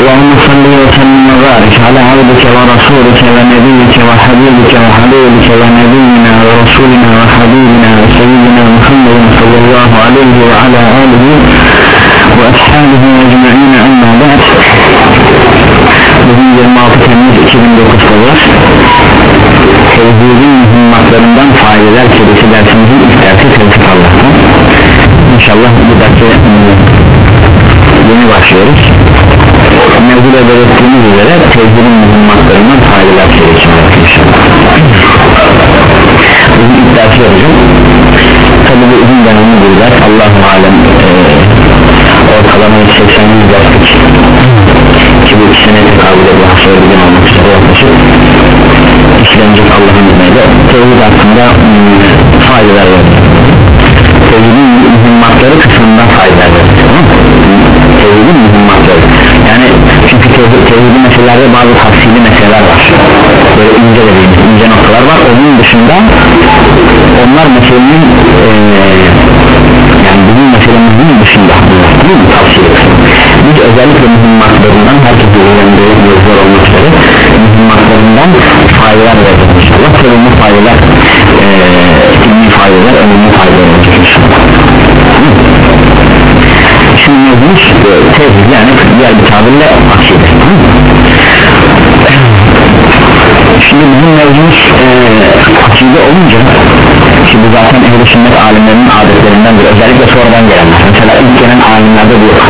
Allahümme salli ve sellim ve barik ala abdike ve rasulike ve nebiyike ve habibike ve habibike ve nebiyina ve rasulina ve habibina ve seyyidina Muhammedin sallallahu aleyhi ve ala alihi ve ashabihi ecma'in amma ba'd. Bugün 26 Temmuz 2009 Salılar Tevhidin mühimmatlarından faideler serisi dersimizin ilk dersi Tevhid Allah'tan. İnşallah bu dersi yeni başlıyoruz. Mevzuda belirttiğimiz üzere tevhidin mühimmatlarından var inşallah Bugün ilk dersi yapacağım Tabi bu uzun dönemli bir ders Allah-u Alem ee, ortalama 80 yaptık ki bu iki sene tekabül ediyor. Hafıza bir gün olmak üzere yaklaşık. İşlenecek Allah'ın izniyle. Tevhid hakkında hmm, faydalar verir tevhidin mühimmatları kısmından faydalar verir tevhidin mühimmatları yani çünkü tevhid, tevhidin meselelerde bazı tafsili meseleler var. Böyle ince dediğimiz ince noktalar var. Onun dışında onlar meselenin ee, yani bizim meselemizin dışında değil mi? Tavsiye biz özellikle mühimmatlarından herkese öğrendiği yazılar olmak üzere mühimmatlarından faydalar vereceğiz inşallah. Bu faydalar ee, ilmi faydalar önemli faydalar olacak inşallah e, tevhid yani diğer bir tabirle akide şimdi bizim mevzumuz e, akide olunca şimdi zaten ehl sünnet alimlerinin adetlerindendir özellikle sonradan gelenler. Mesela ilk gelen alimlerde bu yok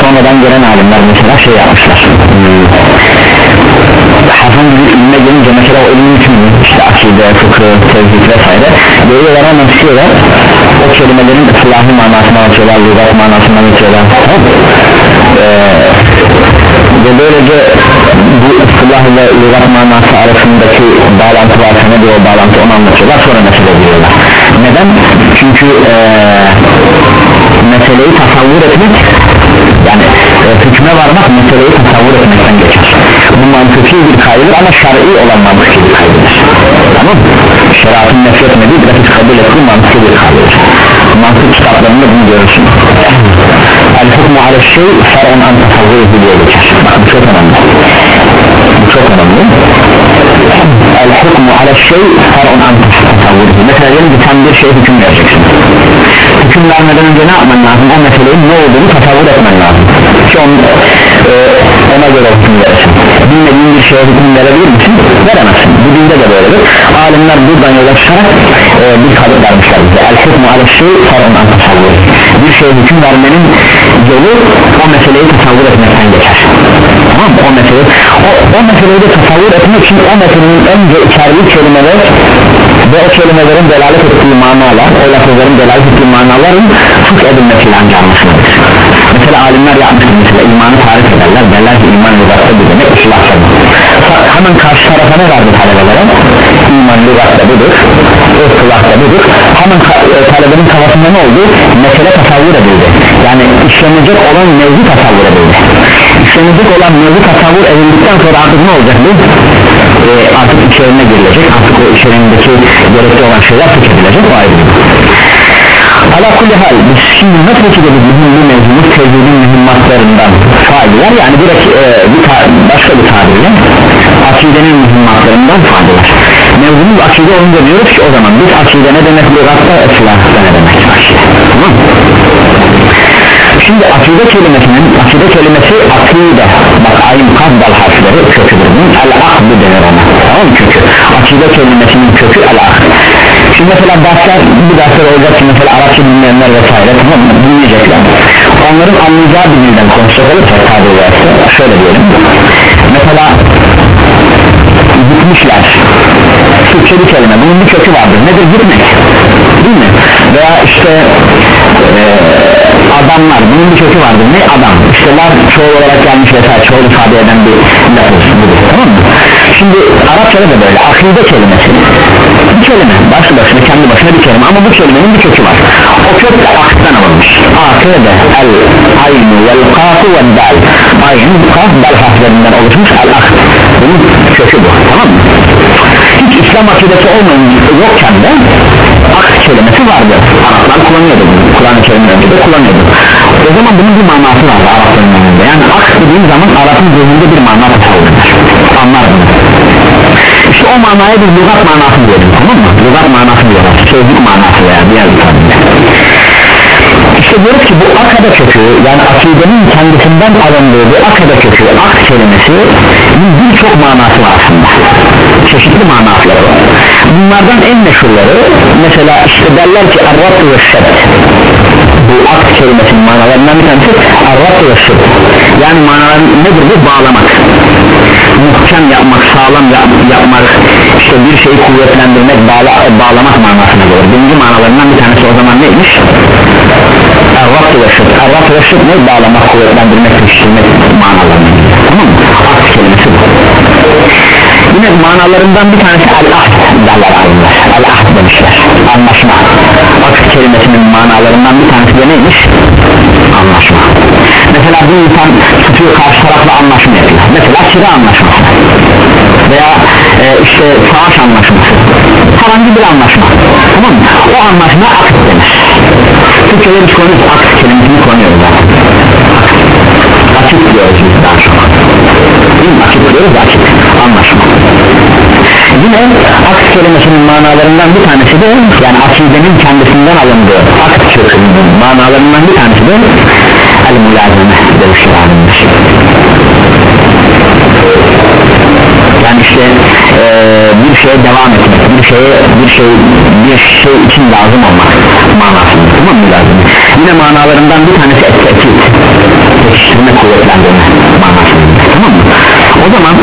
sonradan gelen alimler mesela şey yapmışlar. hmm. Hasan gibi ilme gelince mesela o ilmin hükmünü işte akide, fıkıh, tevhid vesaire böyle anlatıyorlar. O kelimelerin ıslahi manasını anlatıyorlar, lügat manasını anlatıyorlar tamam. Ee, ve böylece bu ıslah ve lügat manası arasındaki bağlantı varsa ne diyor o bağlantı onu anlatıyorlar sonra mesele giriyorlar neden? çünkü ee, meseleyi tasavvur etmek yani hükme varmak meseleyi tasavvur etmekten geçer. Bu mantıki bir kaydır ama şer'i olan mantıki bir kaydır. Tamam şeriatın nefret etmediği grafiz kabul ettiği mantıki bir kaydır. Mantık kitaplarında bunu görürsün. El hukmu ala şey fer'un an tasavvur diye geçer. Bak çok önemli. Bu çok önemli el hukmu ala şey fer'un an tasavvur. Mesela diyelim ki sen bir şey hüküm vereceksin hüküm vermeden önce ne yapman lazım? O meselenin ne olduğunu tasavvur etmen lazım. Ki on, e, ona göre hüküm verirsin bilmediğin bir şeye hüküm verebilir misin? veremezsin. Bu dinde de böyledir. Alimler buradan yola çıkarak e, bir kalıp vermişler bize. El hükmü ala şey farun an tasavvur bir şeye hüküm vermenin yolu o meseleyi tasavvur etmekten geçer. Tamam o mesele o, o meseleyi de tasavvur etmek için o meselenin önce içerdiği kelimeler ve o kelimelerin delalet ettiği manalar o lafızların delalet ettiği manaların fıkh edilmesiyle ancak anlaşılır mesela alimler yapmıştır mesela imanı tarif ederler. Derler ki iman lügatta bu demek ıslahsa hemen karşı tarafa ne verdi talebelere iman lügatta budur ıslahta budur. Hemen e, talebenin kafasında ne oldu? Mesele tasavvur edildi. Yani işlenecek olan mevzu tasavvur edildi. İşlenecek olan mevzu tasavvur edildikten sonra artık ne olacak bu? E, artık içerine girilecek artık o içerindeki gerekli olan şeyler tüketilecek o ayrı Ala kulli hal biz şimdi nasıl dedik bizim bu mevzumuz tevhidin mühimmatlarından faydalar? Yani bir, e, bir başka bir tabirle akidenin mühimmatlarından faydalar. Mevzumuz akide olunca diyoruz ki o zaman biz akide ne demek lügatta eslahda ne demek? Akide. Tamam. Şimdi akide kelimesinin akide kelimesi akide bak ayın kaddal harfleri köküdür. Bunun el akdı denir ona. Tamam kökü? Akide kelimesinin kökü el akd Şimdi mesela dersler bir dersler olacak ki mesela Arapça bilmeyenler vesaire tamam mı? Dinleyecekler onların anlayacağı bir dilden konuşacak olursak tabi dersi şöyle diyelim. Mesela gitmişler. Türkçe bir kelime. Bunun bir kökü vardır. Nedir? Gitmek. Değil mi? Veya işte ee, adamlar. Bunun bir kökü vardır. Ne adam? İşte lar çoğul olarak gelmiş vesaire çoğul ifade eden bir budur. Tamam mı? Şimdi Arapçada da böyle. Akide kelimesi bir kelime. Başlı başına kendi başına bir kelime. Ama bu kelimenin bir kökü var. O kök de aksdan alınmış. Akıbe el aynu vel kafu vel dal ayın kaf dal harflerinden oluşmuş el ak bunun kökü bu. Tamam mı? Hiç İslam akidesi olmayan yokken de ak kelimesi vardı. Araplar kullanıyordu Kur'an-ı Kerim'in önünde kullanıyordu. O zaman bunun bir manası vardı Arapların önünde. Yani ak dediğim zaman Arap'ın gözünde bir mana tasavvur anlar bunu işte o manaya bir lügat manası diyelim tamam mı? lügat manası diyorlar sözlük manası veya diğer bir işte diyoruz ki bu akada kökü yani akidenin kendisinden alındığı bu akada kökü ak kelimesi birçok manası var aslında. Çeşitli manaları var. Bunlardan en meşhurları mesela işte derler ki arrat ve şebt bu ak kelimesinin manalarından bir tanesi arrat ve şebt yani manalar nedir? Bu bağlamak muhkem yapmak sağlam yap, yapmak işte bir şeyi kuvvetlendirmek bağla, bağlamak manasına gelir. Birinci manalarından bir tanesi o zaman neymiş? Arrat ve şık şık ne? Bağlamak, kuvvetlendirmek, pekiştirmek manalarına Tamam mı? Kelimesi bu Yine manalarından bir tanesi el-ahd derler alimler. El-ahd demişler. Anlaşma. Akt kelimesinin manalarından bir tanesi de neymiş? Anlaşma. Mesela bir insan tutuyor karşı tarafla anlaşma yapıyor Mesela kira anlaşması. Veya e, işte savaş anlaşması. Herhangi bir anlaşma. Tamam mı? O anlaşma akt denir. Türkçe'de biz konuyoruz akt kelimesini konuyoruz Açık diyoruz biz daha çok Değil mi? Açık diyoruz açık. Anlaşma Yine akt kelimesinin manalarından bir tanesi de yani akidenin kendisinden alındığı akt kökünün manalarından bir tanesi de el mülazeme demişler alimler yani işte e, bir şeye devam etmek bir şeye bir şey bir şey için lazım olmak manasında tamam mı? Lazım yine manalarından bir tanesi etki yetiştirme kuvvetlendirme manasında tamam mı? O zaman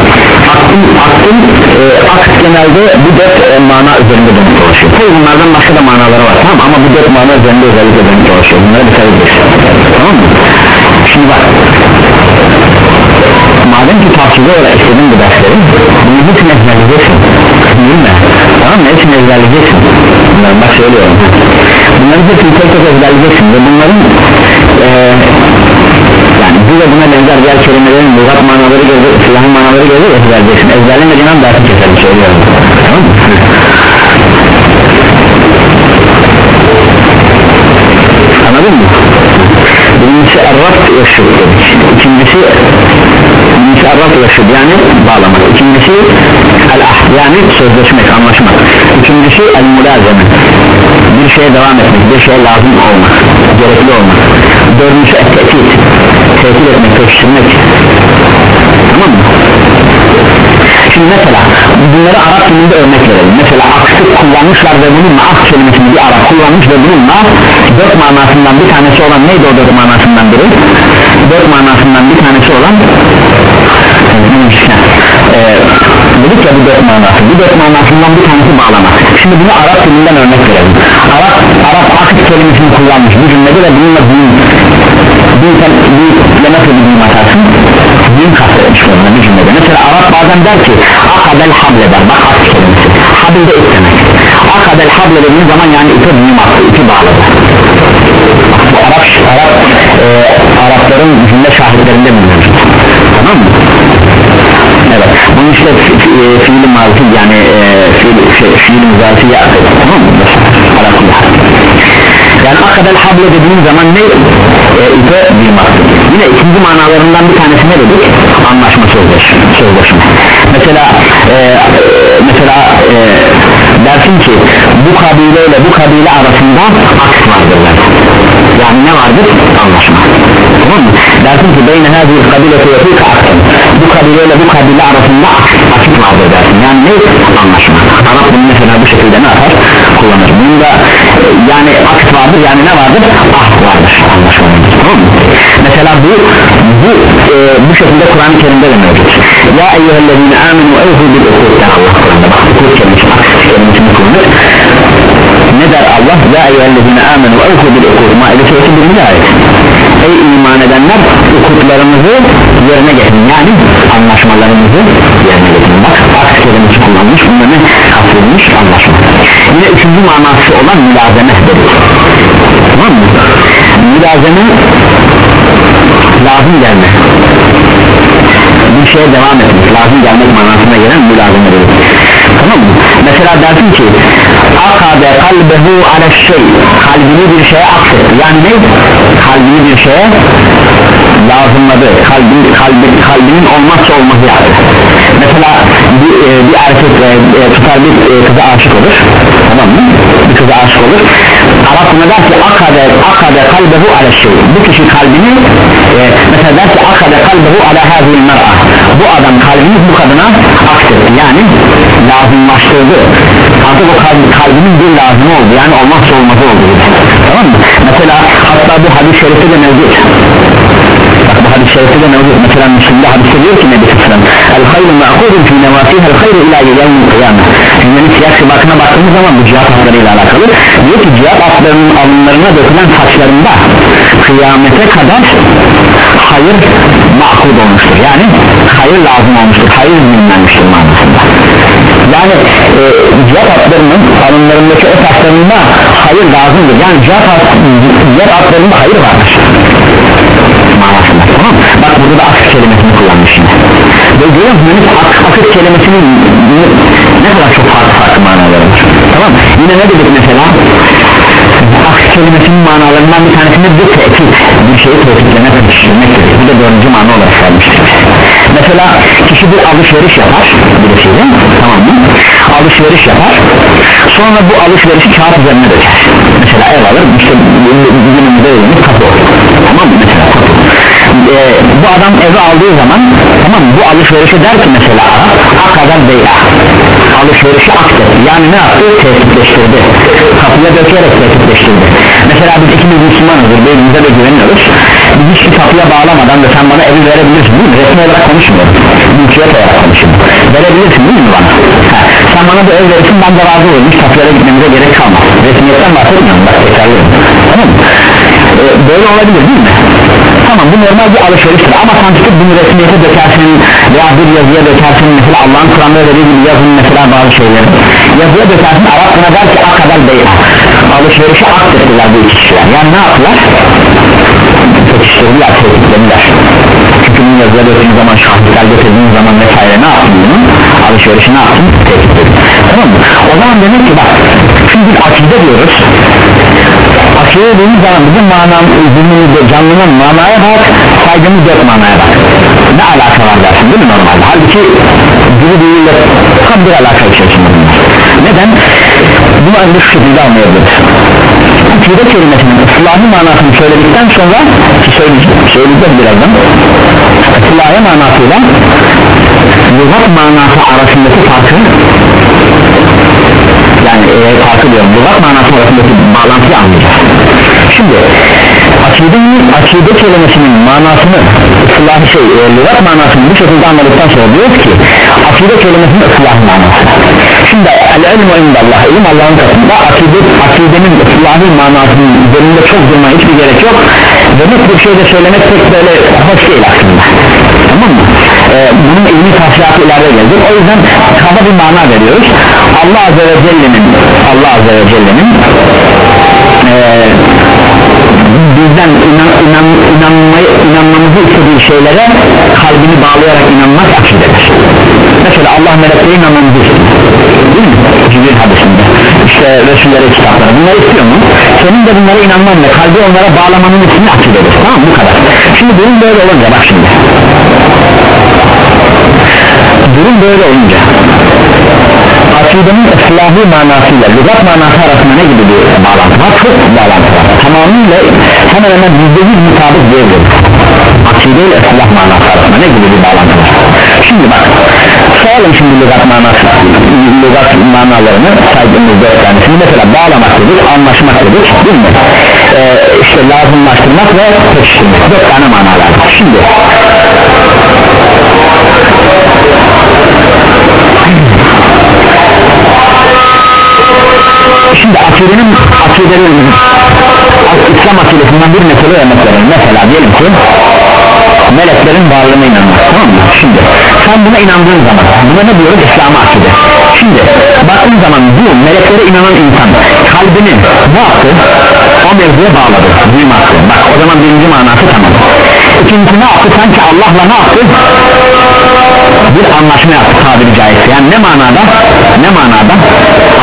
aklın aklın e, akt genelde bu dört e, mana üzerinde dönüp dolaşıyor. Tabi bunlardan başka da manaları var. Tamam ama bu dört mana üzerinde özellikle dönüp dolaşıyor. Bunlara dikkat edeceğiz tamam mı? Şimdi bak. Madem ki tavsiye olarak istedin bu dersleri bunu hepsini ezberleyeceksin. Değil mi? tamam mı? hepsini ezberleyeceksin. Bunları bak söylüyorum. Bunları hepsini tek tek ezberleyeceksin ve bunların e, bu ve buna benzer diğer kelimelerin lügat manaları gelir silahın manaları gelir ezberleyeceksin ezberlemediğin an dersi keserim söylüyorum. Tamam mı? anladın mı? birincisi Arraf yaşıyor ikincisi birincisi Arraf yaşıyor yani bağlamak. İkincisi el yani sözleşmek anlaşmak. Üçüncüsü el mülazeme bir şeye devam etmek bir şeye lazım olmak gerekli olmak. Dördüncüsü et tehdit tehdit etmek pekiştirmek tamam mı? Şimdi mesela bunları Arap dilinde örnek verelim. Mesela aksı kullanmışlar ve bununla ak kelimesini bir Arap kullanmış ve bununla dört manasından bir tanesi olan neydi o dört manasından biri? Dört manasından bir tanesi olan ee, dedik ya bu dört manası bu dört manasından bir tanesi bağlamak. Şimdi bunu Arap dilinden örnek verelim. Arap, Arap akit kelimesini kullanmış. Bu cümlede ve bununla büyük büyük, büyükle nasıl bir büyük atarsın büyük kastetmiş bununla bir cümlede. Mesela Arap bazen der ki akadel hable der. Bak akit kelimesi. Habil de ip demek akadel hable dediğin zaman yani ipe büyüm attı ipi bağladı Arap, Arap e, Arapların cümle şahitlerinde bulunuyor tamam mı? İşte e, fiili mazi yani e, fiil, şey, fiil müzati yaptı. Tamam mı? Yani akadel hable dediğin zaman ne? E, ipe bir mazi. Yine ikinci manalarından bir tanesi ne dedik? Anlaşma sözleşme. sözleşme. Mesela e, mesela e, dersin ki bu kabile ile bu kabile arasında aks vardır dersin. Yani ne vardır? Anlaşma. Tamam mı? Dersin ki beyne hazir kabile tevfik aksın. Bu kabile ile bu kabile arasında açık vardır dersin. Yani ne? Anlaşma. Arap bunu mesela bu şekilde ne yapar? Kullanır. Bunda e, yani aks vardır yani ne vardır? Ah vardır. Anlaşma vardır. Mesela bu bu e, bu şekilde Kur'an-ı Kerim'de de mevcut. Ya eyyühellezine amenu evhu bil ukudden Allah Kur'an'da bak ukud kelimesi aks kelimesini kullanır ne der Allah ya eyyühellezine amenu evhu bil ukud maide suresi 1. ayet ey iman edenler ukutlarımızı yerine getirin. Yani anlaşmalarımızı yerine getirin. Bak aks kelimesi kullanmış bunda ne kastedilmiş anlaşma yine üçüncü manası olan mülazeme deriz tamam mı? Mülazeme lazım gelme. Bir şeye devam etmek lazım gelmek manasına gelen mülazeme deriz tamam mı mesela dersin ki akade kalbehu ala şey kalbini bir şeye aksetti yani ne? Kalbini bir şeye lazımladı. Kalbi, kalbi, kalbinin olmazsa olmazı yani mesela bir, e, bir erkek e, e, tutar bir e, kıza aşık olur tamam mı? Bir kıza aşık olur. Arap buna der ki akade, akade kalbehu ala şey bu kişi kalbini e, mesela der ki akade kalbehu ala hazil mer'a bu adam kalbini bu kadına aksetti yani lazımlaştırdı. Artık o kalbi, kalbinin bir lazımı oldu. Yani olmazsa olmazı oldu. Tamam mı? Mesela hatta bu hadis-i şerifte de mevcut bak bu hadis-i şerifte de mevcut mesela Müslüm'de hadiste diyor ki Nebi Sıfırın el hayru ma'kudun fi nevasiha el hayru ila yevmin kıyame cümlenin siyah sıbakına baktığımız zaman bu cihat haklarıyla alakalı diyor ki cihat haklarının alınlarına dökülen saçlarında kıyamete kadar hayır makud olmuştur. Yani hayır lazım olmuştur hayır dinlenmiştir manasında. Yani e, cihat haklarının alınlarındaki o saçlarında hayır lazımdır. Yani cihat, cihat haklarında hayır vardır? Bak burada da akış kelimesini kullanmış şimdi ve görüyor musunuz ak, akış kelimesinin ne kadar çok farklı farklı manaları var. Tamam yine ne dedik mesela? Akış kelimesinin manalarından bir tanesini bir tehdit. Bir şeyi tehditlemek pekiştirmektir bu da dördüncü mana olarak vermiştir mesela kişi bir alışveriş yapar. Birisiyle tamam mı? Alışveriş yapar. Sonra bu alışverişi kağıt üzerine döker. Mesela ev alır işte günümüzde evlenir kapı olur. Tamam mı? Mesela ee, bu adam evi aldığı zaman tamam bu alışverişe der ki mesela akadar beya alışverişi aktetti yani ne yaptı? Tehditleştirdi. Kapıya dökerek tehditleştirdi. Mesela biz ikimiz Müslümanızdır birbirimize de güveniyoruz. Biz hiçbir kapıya bağlamadan da sen bana evi verebilirsin değil mi? resmi olarak konuşmuyorum. Mülkiyet olarak konuşuyorum verebilirsin değil mi bana? Ha, sen bana bir ev verirsin ben de razı olurum. Hiç kapıya gitmemize gerek kalmaz. Resmiyetten bahsetmiyorum bak tekrarlıyorum tamam mı? Ee, böyle olabilir değil mi? tamam bu normal bir alışveriştir ama sen tutup bunu resmiyete dökersin veya bir yazıya dökersin mesela Allah'ın Kur'an'da dediği gibi yazın mesela bazı şeyleri yazıya dökersin Arap buna der ki akadar bey'a alışverişi aktettiler bu iki kişiler yani ne yaptılar? pekiştirdiler tehditlediler çünkü bunu yazıya döktüğün zaman şahitler getirdiğin zaman vesaire ne yaptın bunun? alışverişi ne yaptın? tehditledin tamam mı? o zaman demek ki bak şimdi akide diyoruz akide dediğimiz zaman bizim manam zihnimizde canlının manaya bak saygımız yok manaya bak. Ne alaka var dersin değil mi normalde? Halbuki dili değille tam bir alaka içerisinde bunlar. Neden? bunu ancak şu şekilde anlayabiliriz. Akide kelimesinin ıslahı manasını söyledikten sonra ki söyleyeceğim, söyleyeceğim birazdan ıslahı manasıyla lügat manası arasındaki farkı e, farkı diyorum. Lügat manası arasındaki bağlantıyı anlayacağız. Şimdi akidenin akide kelimesinin manasını ıslah şey e, lügat manasını bu şekilde anladıktan sonra diyoruz ki akide kelimesinin ıslah manası. Şimdi el-ilmu indallah ilim Allah'ın katında akide, akidenin ıslahı manasının üzerinde çok durma hiçbir gerek yok. Demek bir şey de söylemek pek böyle hoş değil aslında tamam mı? Ee, bunun ilmi tafsiratı ileride gelecek. O yüzden kaba bir mana veriyoruz. Allah Azze ve Celle'nin Allah Azze ve Celle'nin ee, bizden inan, inan, inanmayı, inanmamızı istediği şeylere kalbini bağlayarak inanmak akidedir mesela Allah meleklere inanmamızı istiyor. Değil mi? Cibril hadisinde işte Resullere kitapları bunları istiyor mu? senin de bunlara inanman ve kalbi onlara bağlamanın ismi akidedir tamam bu kadar. Şimdi durum böyle olunca bak şimdi. Durum böyle olunca akidenin ıslahı manasıyla lügat manası arasında ne gibi bir bağlantı var? çok bağlantı var. Tamamıyla hemen hemen yüzde yüz mutabık diyebiliriz akide ile ıslah manası arasında ne gibi bir bağlantı var? Şimdi bak sayalım şimdi lügat manası lügat manalarını saydığımız dört tanesini mesela bağlamak dedik anlaşmak dedik değil mi? Ee, işte lazımlaştırmak ve pekiştirmek. Dört tane manalar şimdi. Şimdi akidenin akidenin İslam akidesinden bir mesele mesela diyelim ki meleklerin varlığına inanmak tamam mı? Şimdi sen buna inandığın zaman buna ne diyoruz? İslam'a akide. Şimdi baktığın zaman bu meleklere inanan insan kalbini ne yaptı o mevzuya bağladı düğüm attı bak o zaman birinci manası tamam ikincisi ne yaptı? Sanki Allah'la ne yaptı? Bir anlaşma yaptı tabiri caizse. Yani ne manada? Ne manada?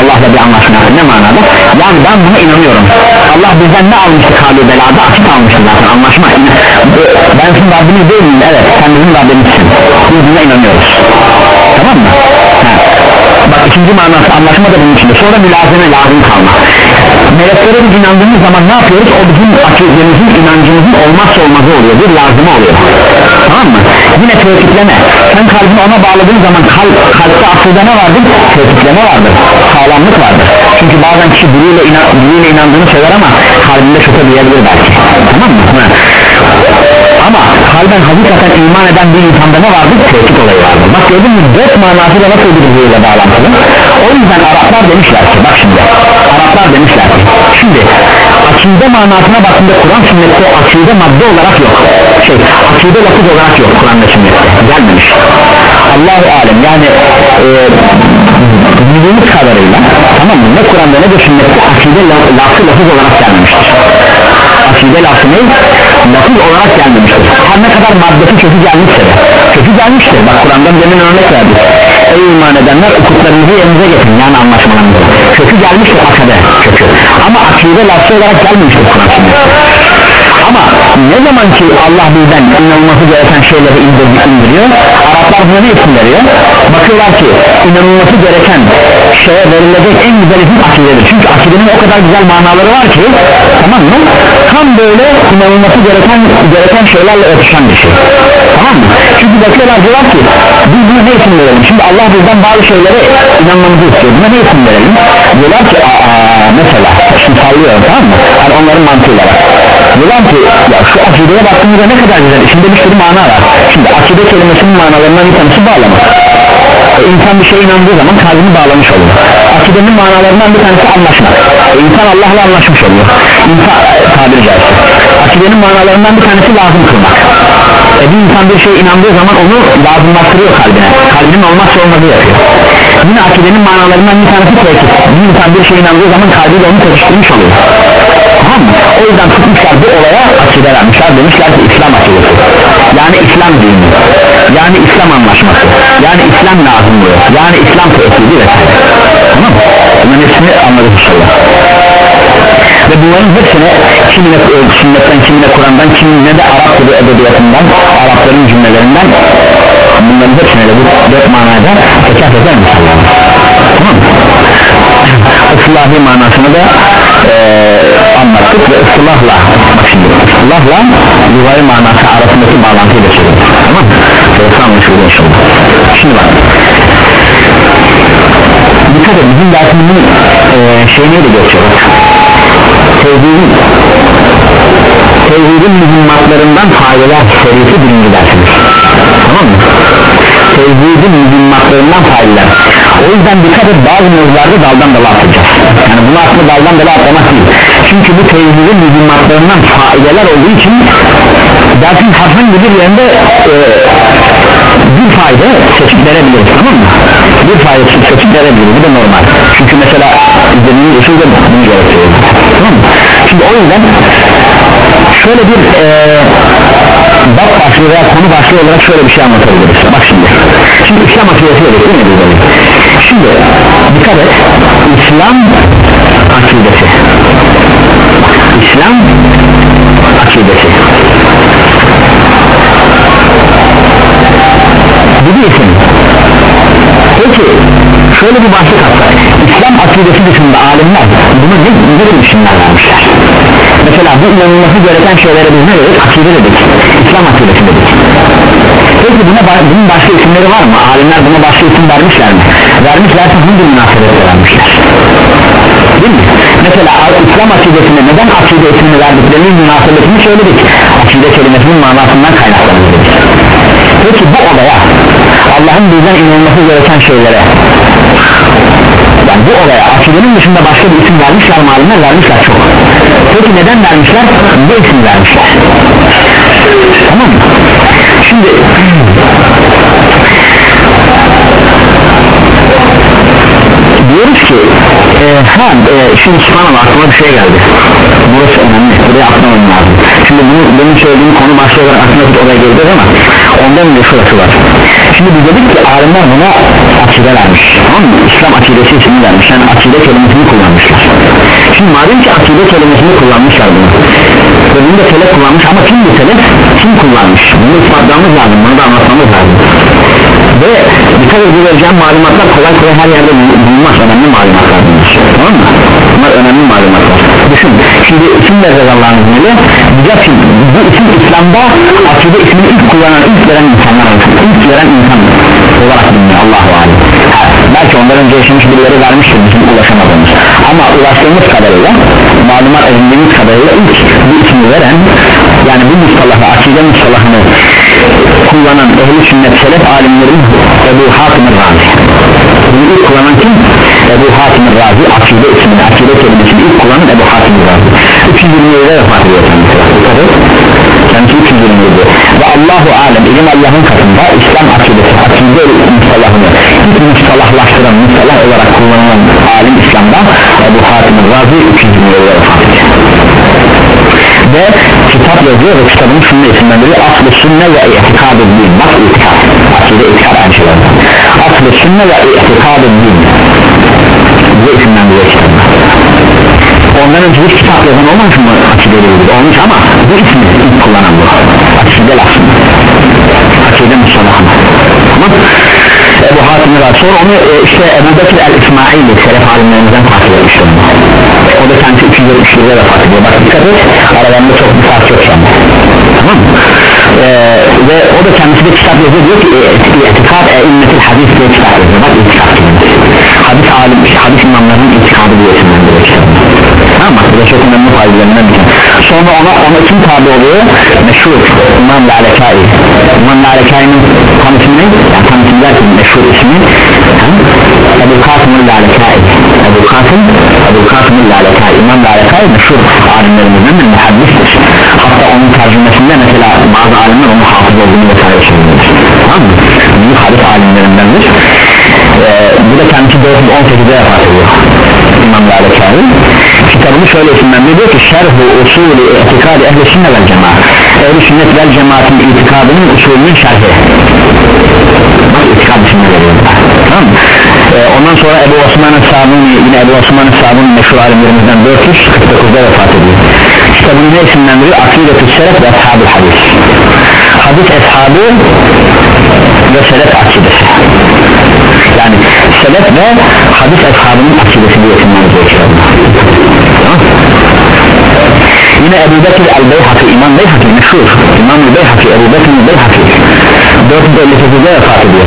Allah'la bir anlaşma yaptı. Ne manada? Yani ben buna inanıyorum. Allah bizden ne almıştı kalu belada açık almıştı zaten anlaşma. Ben sizin Rabbiniz değil miyim? Evet sen bizim Rabbimizsin biz buna inanıyoruz. Tamam mı? Ha. Bak ikinci manası anlaşma da bunun içinde. Sonra mülazeme lazım kalma meleklere biz inandığımız zaman ne yapıyoruz? O bizim akidemizin inancımızın olmazsa olmazı oluyor. Bir lazımı oluyor. Tamam mı? Yine tevfikleme sen kalbini ona bağladığın zaman kalp, kalpte aslında ne vardır? Tevfikleme vardır. Sağlamlık vardır. Çünkü bazen kişi diliyle, inan, diliyle inandığını söyler ama kalbinde şüphe duyabilir belki. Tamam mı. Ama kalben hakikaten iman eden bir insanda ne vardır tevfik olayı vardır bak gördün mü? Dört manasıyla nasıl birbiriyle bağlantılı? O yüzden Araplar demişler ki bak şimdi. Araplar demişler ki şimdi akide manasına baktığında Kur'an sünnette akide madde olarak yok. Şey akide lafız olarak yok Kur'an'da sünnette gelmemiş. Allahu alem yani e, bildiğimiz kadarıyla tamam mı? Ne Kur'an'da ne de sünnette akide lafı lafız olarak gelmemiştir. Akide lafı ne? Lafız olarak gelmemiştir her ne kadar maddesi kötü gelmişse de kötü gelmiştir bak Kur'an'dan demin örnek verdik. Ey iman edenler hukuklarınızı yerinize getirin yani anlaşmalarınızı. Kötü gelmiştir akade kötü. Ama akide lafı olarak gelmemiştir Kur'an ama ne zaman ki Allah bizden inanılması gereken şeyleri indiriyor Araplar buna ne isim veriyor? Bakıyorlar ki inanılması gereken şeye verilecek en güzel isim akidedir. Çünkü akidenin o kadar güzel manaları var ki tamam mı? Tam böyle inanılması gereken gereken şeylerle örtüşen bir şey. Tamam mı? Çünkü bakıyorlar diyorlar ki biz buna ne isim verelim? Şimdi Allah bizden bazı şeylere inanmamızı istiyor. Buna ne isim verelim? Diyorlar ki aa, mesela şimdi sallıyorum tamam mı? Yani onların mantığıyla diyorlar ya şu akideye baktığımızda ne kadar güzel içinde bir sürü mana var. Şimdi akide kelimesinin manalarından bir tanesi bağlamak. E, insan bir şeye inandığı zaman kalbini bağlamış oluyor akidenin manalarından bir tanesi anlaşmak. E, insan Allah'la anlaşmış oluyor insan e, tabiri caizse. Akidenin manalarından bir tanesi lazım kılmak. E, bir insan bir şeye inandığı zaman onu lazımlaştırıyor kalbine. Kalbinin olmazsa olmadığı yapıyor. Yine akidenin manalarından bir tanesi tehdit. Bir insan bir şeye inandığı zaman kalbiyle onu teşkilmiş oluyor tamam mı? o yüzden tutmuşlar bu olaya akide vermişler. Demişler ki İslam akidesi. Yani İslam dini. Yani İslam anlaşması. Yani İslam lazımlığı. Yani İslam tehdidi vesaire. Tamam mı? bunların hepsini anladık inşallah. Ve bunların hepsine kimine e, sünnetten kimine Kur'an'dan kimine de Arap dili edebiyatından Arapların cümlelerinden bunların hepsine de bu dört manada teker teker inşallah tamam mı? ıslahi manasını da e, anlattık ve ıslahla şimdi ıslahla lügayi manası arasındaki bağlantıyı söyledik tamam mı? Burası anlaşıldı inşallah. Şimdi bak. Dikkat edin bizim dersimizin e, şey neydi geçiyor. Bak tevhidin tevhidin mühimmatlarından faydalar serisi birinci dersimiz. Tamam mı? tevhidin mühimmatlarından faydalar. O yüzden dikkat et bazı mevzularda daldan dala atacağız yani bunu aslında daldan dala atlamak değil çünkü bu tevhidin mühimmatlarından faydalar olduğu için dersin herhangi bir yerinde e, bir fayda seçip verebiliriz tamam mı? bir fayda seçip verebiliriz bu da normal çünkü mesela izlediğimiz usulde bunu gerekiyor tamam mı? şimdi o yüzden şöyle bir e, bak başlığı veya konu başlığı olarak şöyle bir şey anlatabiliriz bak şimdi şimdi İslam akidesi dedik değil mi? Şimdi dikkat et İslam akidesi. İslam akidesi. Biliyorsun. Peki şöyle bir başlık hatta İslam akidesi dışında alimler bunu ne, ne tür isimler vermişler? Mesela bu inanılması gereken şeylere biz ne dedik? Akide dedik. İslam akidesi dedik peki buna, bunun başka isimleri var mı? Alimler buna başka isim vermişler mi? Vermişlerse hangi münasebetle vermişler. Değil mi? Mesela İslam akidesine neden akide ismini verdiklerinin münasebetini söyledik? Akide kelimesinin manasından kaynaklanıyor. Peki bu olaya Allah'ın bizden inanılması gereken şeylere yani bu olaya akidenin dışında başka bir isim vermişler malimler vermişler çok. Peki neden vermişler? Bu isim vermişler. Tamam mı şimdi. Diyoruz ki e, ha e, şimdi subhanallah aklıma bir şey geldi. Burası önemli buraya atlamam lazım. Şimdi bunu benim söylediğim konu başka olarak tut oraya geleceğiz ama ondan önce şurası var şimdi biz dedik ki alimler buna akide vermiş tamam mı? İslam akidesi ismini vermiş yani akide kelimesini kullanmışlar. Şimdi madem ki akide kelimesini kullanmışlar bunu bunu da telef kullanmış ama kim bu telef? Kim kullanmış? Bunu ispatlamamız lazım bunu da anlatmamız lazım ve dikkat edileceğim malumatlar kolay kolay her yerde bulunmaz. Önemli malumatlar bunlar. Tamam mı? bunlar önemli malumatlar. Düşün şimdi isim vereceğiz Allah'ın izniyle? Diyeceğiz bu isim İslam'da akide ismini ilk kullanan ilk veren insanlar arasında ilk veren insan olarak biliniyor. Allahu Alem. Belki ondan önce yaşamış birileri vermiştir bizim ulaşamadığımız. Ama ulaştığımız kadarıyla malumat edindiğimiz kadarıyla ilk bu ismi veren yani bu mustalahı akide mustalahını kullanan ehli sünnet selef alimlerin Ebu Hatim Razi bunu ilk kullanan kim? Ebu Hatim Razi akide ismini akide kelimesini ilk kullanan Ebu Hatim Razi 327'de vefat ediyor kendisi. Kendisi 327 ve Allahu Alem ilim Allah'ın katında İslam akidesi akide mustalahını ilk mustalahlaştıran mustalah olarak kullanılan alim İslam'da Ebu Hatim Razi 327'de vefat ediyor. Ve kitap yazıyor ve kitabın şunun isimlendiriyor aslı sünne ve itikad-ı din. Bak itikad akide itikad aynı şeylerden aslı sünne ve itikad-ı din. Bu isimlendiriyor kitabında ondan önce hiç kitap yazan olmamış mı akide ile ilgili? Olmuş ama bu ismi ilk kullanan bu. Akide lafını akide musalahını tamam Ebu Hatim'i var sonra onu e, işte Ebu Bekir el-İsmaili Selef alimlerimizden takip etmiştir o da kendisi 373'de vefat ediyor. Bak dikkat et aralarında çok bir fark yok sanma tamam mı? Ee, ve o da kendisi de kitap yazıyor. Diyor ki itikad e ümmetil hadis diye kitap yazıyor. Bak itikad hadis alim hadis imamlarının itikadı diye isimlendiriyor kitabını tamam mı? Bu da çok önemli faydalarından bir sonra ona ona kim tabi oluyor? Meşhur İmam Lalekai. İmam Lalekai'nin tam ismi yani tam derken meşhur ismi Ebu Kasım Lalekai Ebu Kasım Ebu Kasım Lalekai İmam Lalekai meşhur alimlerimizden bir muhaddistir. Hatta onun tercümesinde mesela bazı alimler onun hafız olduğunu vesaire söylüyorlar tamam mı? büyük hadis alimlerindendir ee, bu da kendisi 418'de vefat ediyor. İmam Lalekai kitabını şöyle isimlendiriyor ki şerhu usulü itikadi ehli sünnet vel cemaat. Ehli sünnet vel cemaatin itikadının usulünün şerhi. Bak itikad ismini veriyor tamam mı? Ee, ondan sonra Ebu Osman Sabuni yine Ebu Osman Sabuni meşhur alimlerimizden 449'da vefat ediyor. Kitabını ne isimlendiriyor? Akidetü Selef ve Ashabul Hadis. Hadis Eshabı ve Selef Akidesi. Yani Selef ve Hadis Eshabının Akidesi diye isimlendiriyor kitabını tamam. Yine Ebu Bekir el-Beyhaki İmam Beyhaki meşhur. İmam Beyhaki Ebu Bekir el-Beyhaki 458'de vefat ediyor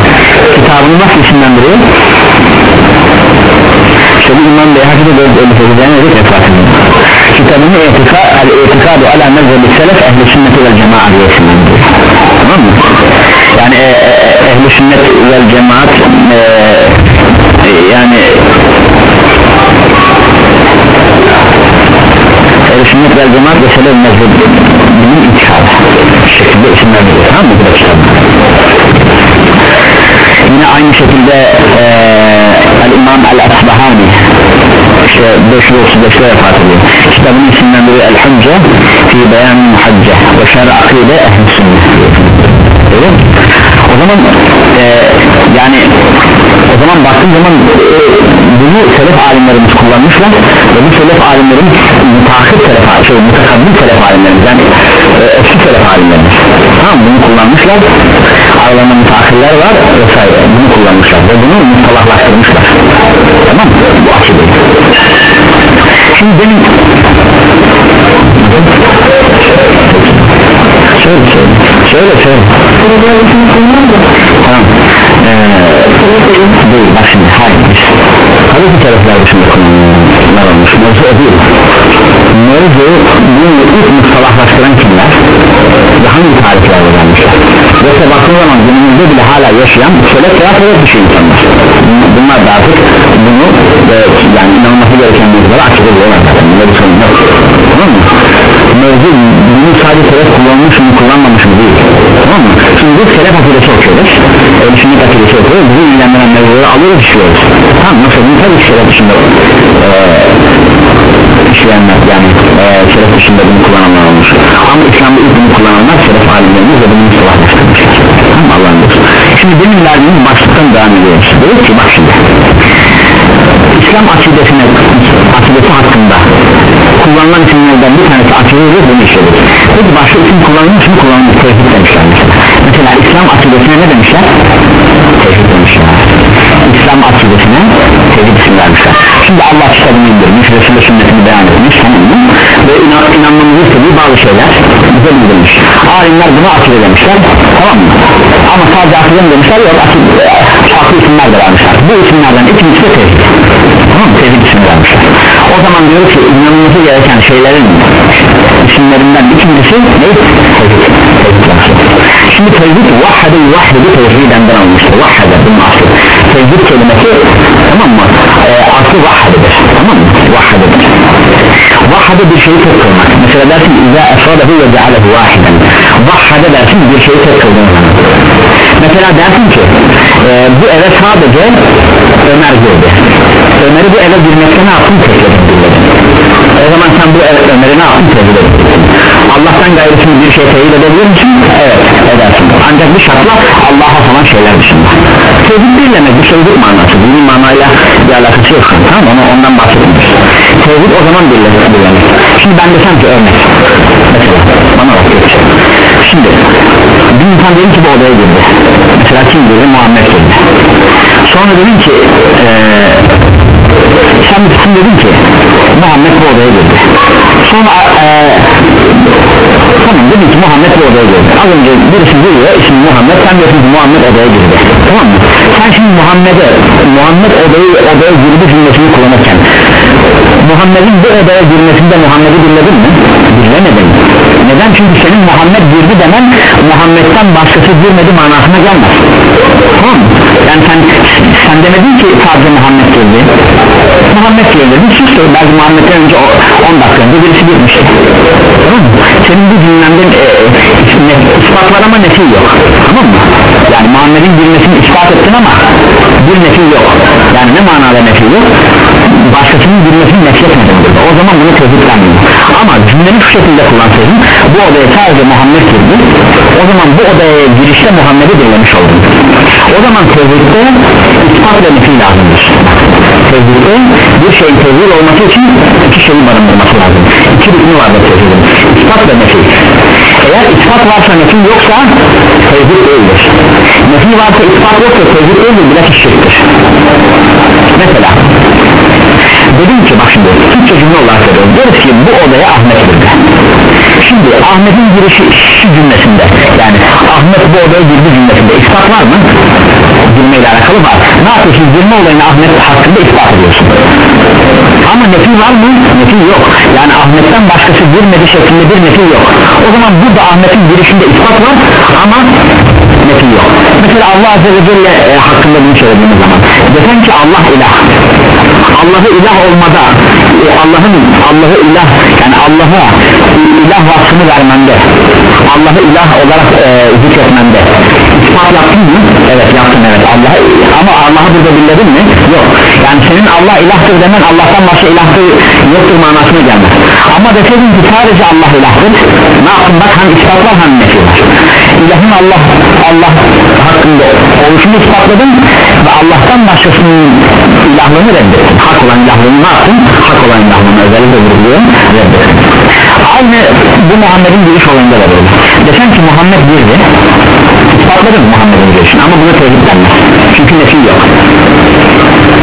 kitabını nasıl isimlendiriyor? İşte bu İmam Beyhaki de 458'de nedir vefat ediyor kitabını el-etikadu ala mezhebi selef ehli sünneti vel cemaat diye isimlendiriyor. Tamam mı? yani e, e, ehli sünnet vel cemaat e, e, yani Ehl-i sünnet vel cemaat ve selef mezhebinin itikadı şekilde isimlendiriyor. Tamam mı? Bu yine aynı şekilde e, El-İmam El-Asbahani işte 535'te vefat ediyor kitabının isimlendiriyor El-Hücce fi beyan muhacce ve şer akide ehl-i sünnet öyle mi? O zaman e, yani o zaman baktığım zaman e, bunu selef alimlerimiz kullanmışlar ve bu selef alimlerin mutakip selef şey mutakabbil selef alimlerimiz yani e, eski selef alimlerimiz. Tamam bunu kullanmışlar. Aralarında mutakirler var vesaire. Bunu kullanmışlar ve bunu mustalahlaştırmışlar. Tamam mı bu akideyi şimdi benim söyle söyle söyle söyle tamam. Ee, değil bak şimdi hayır tabii ki taraflar dışında kullanılanlar olmuş mevzu o değil. Mevzu bunu ilk mustalahlaştıran kimler? Ve hangi tariflerle gelmişler yoksa baktığın zaman günümüzde bile hala yaşayan şöyle eder bir şey insanlar. Bunlar da artık bunu e, yani inanılması gereken mevzuları açık ediyorlar zaten bunda bir sorun yok. Tamam mı? Mevzu bunu sadece sebep kullanmış mı kullanmamış mı değil. Selef akidesi okuyoruz. Ehl sünnet akidesi okuyoruz. Bizi ilgilendiren mevzuları alıyoruz işliyoruz. Tamam nasıl bunu tabii selef dışında e, işleyenler yani e, selef dışında bunu kullananlar olmuş. Ama İslam'da ilk bunu kullananlar selef alimlerimiz ve bunu mustahlaştırmışlar tamam Allah'ın dostu. Şimdi demin verdiğimiz başlıktan devam ediyoruz dedik ki bak şimdi. İslam akidesine akidesi hakkında kullanılan isimlerden bir tanesi akidedir bunu işledik peki başka isim kullanılmış mı? Kullanılmış tevhid demişler mesela. Mesela İslam akidesine ne demişler? Tevhid demişler. İslam akidesine tevhid isim vermişler. Şimdi Allah kitabını indirmiş Resulü sünnetini beyan etmiş tamam mı? Ve inan, inanmamızı istediği bazı şeyler bize bildirmiş alimler buna akide demişler tamam mı? Ama sadece akide mi demişler yok akide, farklı isimler de vermişler. Bu isimlerden ikincisi de tevhid. Tamam mı? Tevhid ismi vermişler o zaman diyoruz ki inanılması gereken şeylerin isimlerinden ikincisi ne? tevhid şimdi tevhid vahhede vahhede tevhiden'den almıştır vahhede bunun aslı tevhid kelimesi tamam mı e, aslı vahhededir tamam mı vahhededir vahhede bir şeyi tek kılmak mesela dersin İzâ efradehu ve cealehu vahiden vahhede dersin bir şeyi tek kıldığın zaman mesela dersin ki e, bu eve sadece Ömer girdi. Ömer'i bu eve girmekte ne yaptın? Tekledin o zaman sen bu Ömer'i ne yaptın? Tekledin Allah'tan gayrısını bir şey teyit edebilir misin? Evet edersin. Ancak bir şartla Allah'a falan şeyler dışında. Tevhid demek bu sözlük manası. Dini manayla bir alakası yok. Tamam onu ondan bahsetmiyoruz. Tevhid o zaman birleştirilir. Şimdi ben desem ki örnek. Mesela bana bak geçecek şimdi bir insan diyelim ki bu odaya girdi. Mesela kim girdi? Muhammed girdi. Sonra dedim ki ee, sen bitsin dedin ki Muhammed bu odaya girdi. Sonra ee, tamam dedim ki Muhammed bu odaya girdi. Az önce birisi duyuyor ismi Muhammed sen diyorsun ki Muhammed odaya girdi. Tamam mı? Sen şimdi Muhammed'e Muhammed odaya, odaya girdi cümlesini kullanırken Muhammed'in bu odaya girmesinde Muhammed'i dinledin mi? dinlemedin. Neden? Çünkü senin Muhammed girdi demen Muhammed'den başkası girmedi manasına gelmez. Tamam yani sen, sen demedin ki sadece Muhammed girdi. Muhammed girdi. Sus belki Muhammed'den önce 10 dakika önce birisi girmişti. Tamam senin bu cümlende e, e, ispat var ama nefi yok. Tamam mı? yani Muhammed'in girmesini burada o zaman bunu tezitlenmiyor ama cümleni şu şekilde kullansaydın bu odaya sadece Muhammed girdi. O zaman bu odaya girişte Muhammed'i dinlemiş oldun o zaman tezvitte ispat ve nefi lazımdır. Tezvitte bir şeyin tezvir olması için iki şeyi barındırması lazım. İki rükmü vardır tezvirin ispat ve nefi. Eğer ispat varsa nefi yoksa tezvir değildir. Nefi varsa ispat yoksa tezvir değildir bile şirktir. Mesela dedim ki bak şimdi Türkçe cümle olarak veriyorum. Diyoruz ki bu odaya Ahmet girdi. Şimdi Ahmet'in girişi şu cümlesinde. Yani Ahmet bu odaya girdi cümlesinde. İspat var mı? Girmeyle alakalı var. Ne yapıyorsun girme olayını Ahmet hakkında ispat ediyorsun. Ama nefi var mı? nefi yok. Yani Ahmet'ten başkası girmedi şeklinde bir nefi yok. O zaman burada Ahmet'in girişinde ispat var ama nefi yok. Mesela Allah Azze ve Celle e, hakkında bunu söylediğimiz zaman desen ki Allah ilah. Allah'ı ilah olmada e, Allah'ın Allah'ı ilah yani Allah'a ilah vasfını vermende Allah'ı ilah olarak e, zikretmende ispat yaptın mı? evet yaptım evet. Allah'ı ama Allah'ı burada bildirdin mi? yok. Yani senin Allah ilahtır demen Allah'tan başka ilahtır yoktur manasına gelmez. Ama deseydin ki sadece Allah ilahtır ne yaptın? Bak hem ispat var hem nefi var. İlahın Allah Allah hakkında oluşunu ispatladın ve Allah'tan başkasının ilahlığını reddettin. Hak olan ilahlığını ne yaptın? hak olan ilahlığını özellikle vurguluyor reddettin. Aynı bu Muhammed'in giriş olayında da böyle. Desen ki Muhammed girdi ispatladın Muhammed'in girişini ama buna tevhid denmez. Çünkü nefi yok.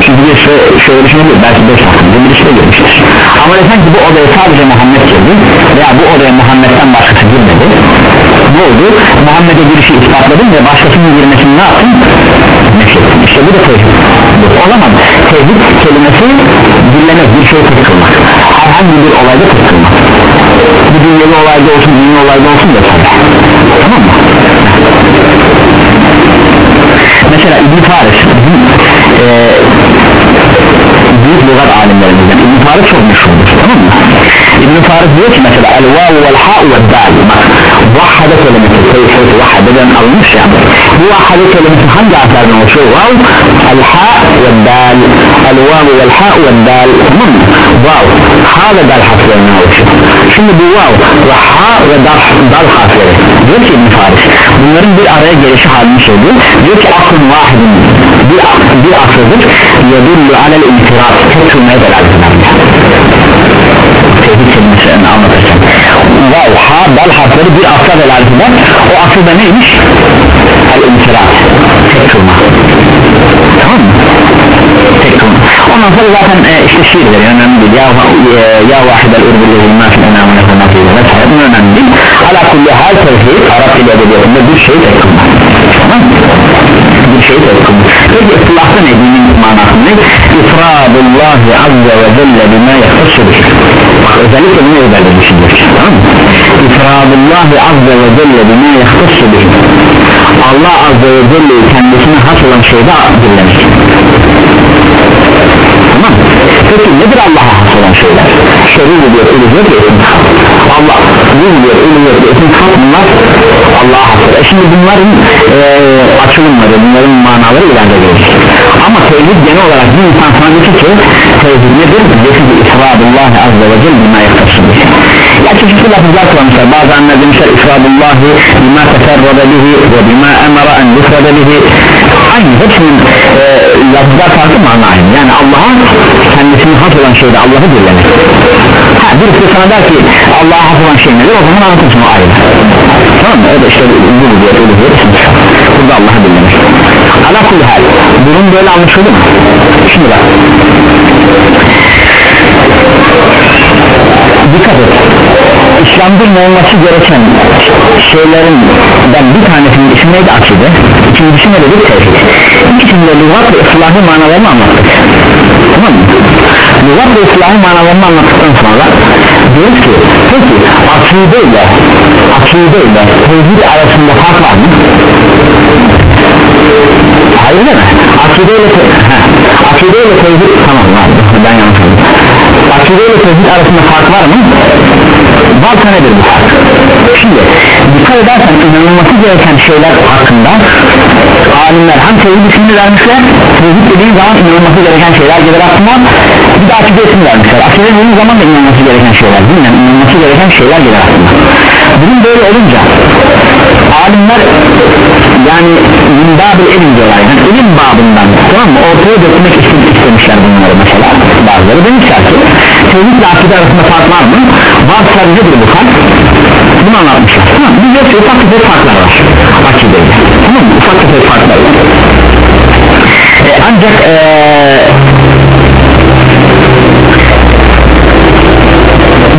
Çünkü bir şöyle, şöyle düşünebilir belki 5 hakkında birisi de girmiştir ama desen ki bu odaya sadece Muhammed girdi veya bu odaya Muhammed'den başkası girmedi. Ne oldu? Muhammed'e girişi ispatladın ve başkasının girmesini ne yaptın? nefrettin işte bu da tevhid. O zaman tevhid kelimesi dinlemek bir şey kılmak herhangi bir olayda kılmak bu dünyalı olayda olsun dünya olayda olsun da tamam mı? Mesela İbn Faris e, büyük lügat alimlerimizden İbn Faris çok meşhurdur tamam mı? İbn Faris diyor ki mesela el vav vel ha ve dal vahhade kelimesi tevhid vahhadeden alınmış ya bu vahhade kelimesi hangi harflerden oluşuyor vav el ha ve dal el vav ve ha ve dal tamam mı vav ha ve dal harflerinden oluşuyor şimdi bu vav ve ha ve dal, dal harfleri diyor ki İbn Faris bunların bir araya gelişi halini söylüyor diyor ki aklın vahidin bir, bir asıldır yedullu alel intirat tek cümleye delalet eder tevhid kelimesini anlatırken vav ha dal harfleri bir asla delalet eder o asıl da neymiş el intirat tek cümle tamam mı tek cümle ondan sonra zaten e, işte şiir veriyor önemli değil ya, e, ya vahidel urbullu ma fil enamı nefe nafiyle vesaire bunun önemli değil ala kulli hal tevhid Arap dili edebiyatında bir şey tek cümle tamam mı bir şey cümle peki ıslahta ne dinin manası ne ifradullahi azze ve celle bih bak özellikle bunu ezberle düşünecek tamam mı ifradullahi azze ve celle bima yaktassu bih Allah azze ve celle kendisine has olan şeyde dinlemek tamam peki nedir Allah'a has olan şeyler şer'i diyor ve isim Allah uluhiyet ve isim bunlar Allah'a has e şimdi bunların e, açılımları bunların manaları ileride gelecek. Ama tevhid genel olarak bir insan sana diyor ki tevhid nedir? ki ifradullahi azze ve celle bima yaktasın ya çeşitli lafızlar kullanmışlar. Bazı anlar demişler ifradullahi bima teferrada bihi ve bima emara en yufrada bihi. Aynı hepsinin e, lafızlar farklı mana aynı yani Allah'a kendisinin has olan şeyde Allah'ı birlemek birisi sana der ki Allah'a has olan şey nedir? O zaman anlatırsın o ayrı tamam mı? Da işte bu diyor öyle diyor. Burada Allah'ı birlemek ala kulli hal durum böyle anlaşıldı mı? Şimdi bak. Dikkat et İslam'da olması gereken şeylerin ben bir tanesinin ismi neydi akide ikincisi ne dedik tevhid. İkisinde lügat ve ıslahı manalarını anlattık. Tamam mı? Lügat ve ıslahı manalarını anlattıktan sonra diyoruz ki peki akide ile akide ile tevhid arasında fark var mı? hayır değil mi? akide ile tevhid tamam ben yanlış oldum akide ile tevhid arasında fark var mı? varsa nedir bu fark? şimdi dikkat edersen inanılması gereken şeyler hakkında alimler hem tevhid ismini vermişler tevhid dediğin zaman inanılması gereken şeyler gelir aklıma. Bir de akide ismini vermişler. Akide dediğin zaman da inanılması gereken şeyler. Mi? inanılması gereken şeyler gelir aklıma. Bunun böyle olunca alimler yani minbabil ilim diyorlar. Yani ilim babından tamam mı? Ortaya dökmek istemişler bunları mesela. Bazıları demişler ki tevhid ile akide arasında fark var mı? varsa nedir bu fark? Bunu anlatmışlar. Tamam biz yoksa ufak tefek farklar var. Akideyle tamam mı? ufak tefek farklar var. E, ancak ee,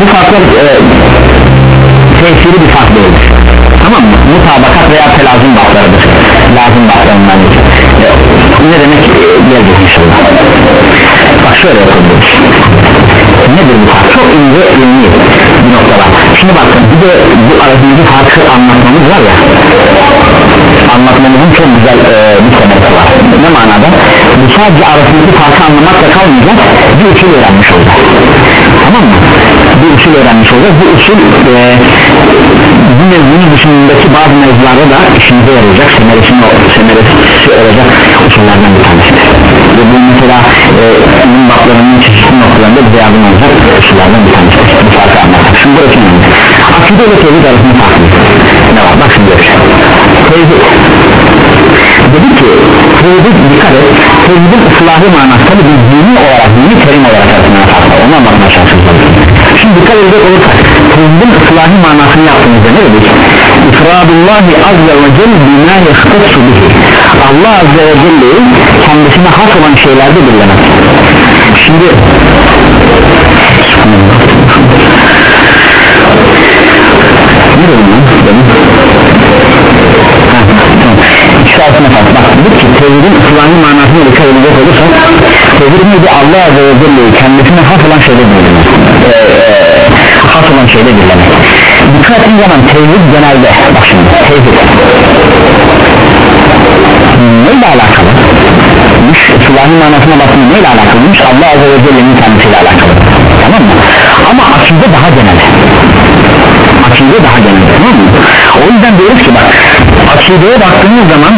bu farklar e, tesiri bir fark değildir tamam mı? mutabakat veya telazim baklarıdır lazım baklarından e, ne demek? E, gelecek inşallah. Bak şöyle yapabiliriz nedir bu fark? çok ince ilmi şimdi bakın bir de bu arasındaki farkı anlatmamız var ya anlatmamızın çok güzel e, bir sebebi var ne manada? bu sadece arasındaki farkı anlamakla kalmayacak bir usul öğrenmiş olacak tamam mı? Bir usul öğrenmiş olacak bu usul e, bu mevzunun dışındaki bazı mevzularda da işimize yarayacak semeresini, semeresi olacak usullerden bir tanesi. Ve bu mesela e, bunun baklarının çeşitli noktalarında bize yardım olacak usullerden bir tanesi. Bu farkı anlatmak şimdi burası önemli akide ve tevhid arasında farklı ne var? Bak şimdi tevhid. Dedi ki tevhid dikkat et. Tevhidin ıslahı manası tabi dini olarak dini terim olarak arasında farklı onu anlatmaya çalışacağız şimdi dikkat edecek olursak tevhidin ıslahı manasını yaptığımızda ne dedik? İfradullahi azze ve celle bina yahtassu bihi. Allah azze ve celle'yi kendisine has olan şeylerde birlemek şimdi ne dedim arasında fark bak dedik ki tevhidin ıslahı manasını dikkat edecek olursak tevhid neydi? Allah azze ve celle'yi kendisine has olan şeyde birlemek ee, e, has olan şeyde birlemek dikkat ettiğin zaman tevhid genelde bak şimdi tevhid neyle alakalı? Islahı manasına bakın neyle alakalıymış? Allah azze ve celle'nin kendisiyle alakalı tamam mı? ama akide daha genel akide daha genel tamam mı? yüzden diyoruz ki bak akideye baktığımız zaman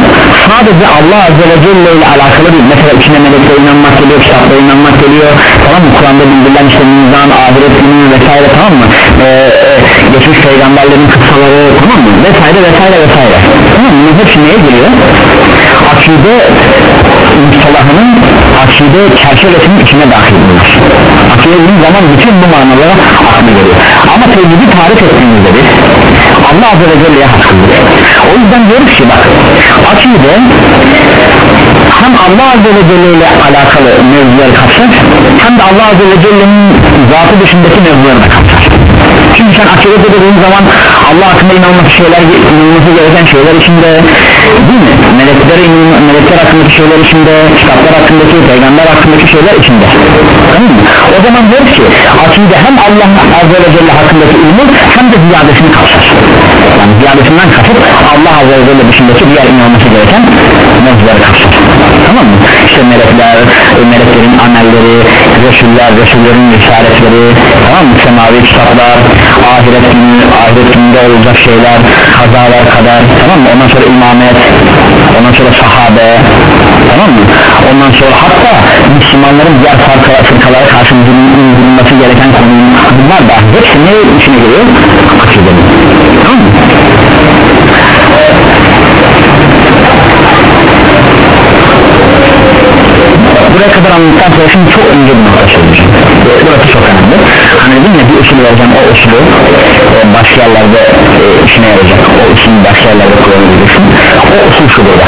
sadece Allah Azze ve Celle ile alakalı değil mesela içine meleklere inanmak geliyor kitaplara inanmak geliyor. Tamam mı? Kur'an'da bildirilen işte mizan, ahiret günü vesaire tamam mı? Ee, e, geçmiş peygamberlerin kıssaları tamam mı? Vesaire vesaire vesaire. Tamam mı? Hepsi neye giriyor? Akide mustalahının akide çerçevesinin içine dahil olmuş. Akide zaman bütün bu manalara aklına geliyor. Ama tevhidi tarif ettiğimizde biz Allah Azze ve Celle'ye hakkıdır o yüzden diyoruz ki bak akide hem Allah Azze ve Celle ile alakalı mevzuları kapsar hem de Allah Azze ve Celle'nin zatı dışındaki mevzuları da kapsar. Çünkü sen akide dediğin zaman Allah hakkında inanması şeyler inanması gereken şeyler içinde değil mi? Melekler, melekler hakkındaki şeyler içinde kitaplar hakkındaki, peygamber hakkındaki şeyler içinde tamam mı? o zaman diyoruz ki akide hem Allah Azze ve Celle hakkındaki ilmi hem de ziyadesini kapsar yani ziyadesinden kasıt Allah Azze ve Celle dışındaki diğer inanması gereken mevzuları kapsar tamam mı? işte melekler, meleklerin amelleri Resuller, Resullerin risaletleri tamam mı? Semavi kitaplar ahiret günü, ahiret gününde olacak şeyler kazalar kadar tamam mı? ondan sonra imamet ondan sonra sahabe tamam mı? ondan sonra hatta Müslümanların diğer farklı fırkalara karşı bulunması gereken konu bunlar da hepsi ne içine giriyor? akidenin buraya kadar anlattıktan sonra şimdi çok önce bir nokta söyleyeceğim. Burası çok önemli. Hani dedim ya bir usul vereceğim o usulü e, başka yerlerde e, işine yarayacak. O usulü başka yerlerde kullanabilirsin. O usul şu burada.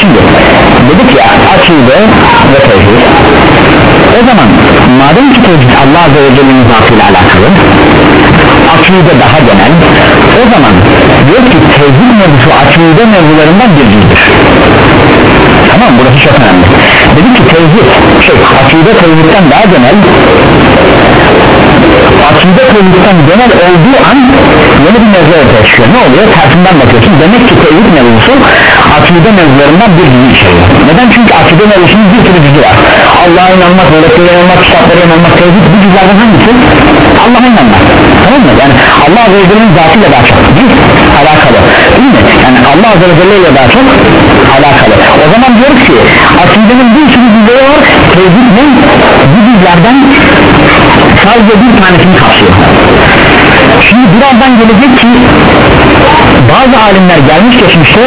Şimdi dedik ya akide ve tevhid o zaman madem ki tevhid Allah Azze ve Celle'nin zatıyla alakalı akide daha genel o zaman diyor ki tevhid mevzusu akide mevzularından bir cüzdür tamam burası çok önemli. Dedik ki tevhid şey akide tevhidden daha genel akide tevhidden genel olduğu an yeni bir mevzu ortaya ne oluyor? Tersinden bakıyorsun. Demek ki tevhid mevzusu akide mevzularından bir cüzü içeriyor neden? Çünkü akide mevzusunun bir sürü cüzü var. Allah'a inanmak, meleklere inanmak, kitaplara inanmak tevhid bu cüzlerden hangisi? Allah'a inanmak. Tamam mı? yani Allah Azze ve Celle'nin zatıyla daha çok değil alakalı. Değil mi? yani Allah Azze ve Celle ile daha çok alakalı. O zaman diyoruz ki akidenin bir sürü cüzleri var. Tevhid ne? bu cüzlerden sadece bir tanesini kapsıyor. Şimdi birazdan gelecek ki bazı alimler gelmiş geçmişte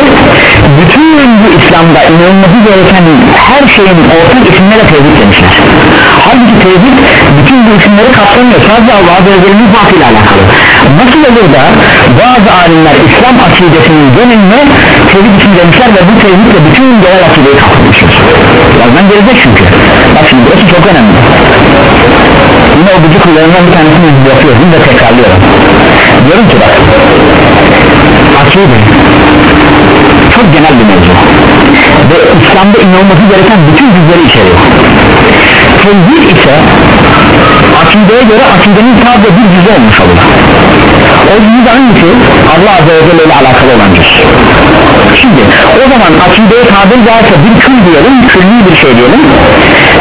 bütün bu İslam'da inanılması gereken her şeyin ortak isimlere tevhid demişler. Halbuki tevhid bütün bu isimleri kapsamıyor. Sadece Allah'a Celle'nin zatıyla alakalı. Nasıl olur da bazı alimler İslam akidesinin geneline tevhid ismi demişler ve bu tevhidle bütün genel akideyi kapsamışlar birazdan gelecek çünkü. Bak şimdi burası çok önemli yine o gücü kullarından bir tanesini yapıyorum ve tekrarlıyorum. Diyorum ki bak akide çok genel bir mevzu. Ve İslam'da inanılması gereken bütün cüzleri içeriyor. Tevhid ise akideye göre akidenin sadece bir cüzü olmuş olur. O cüzü hangisi Allah Azze ve Celle ile alakalı olan cüz şimdi o zaman akideye tabir caizse bir kül diyelim külli bir şey diyelim.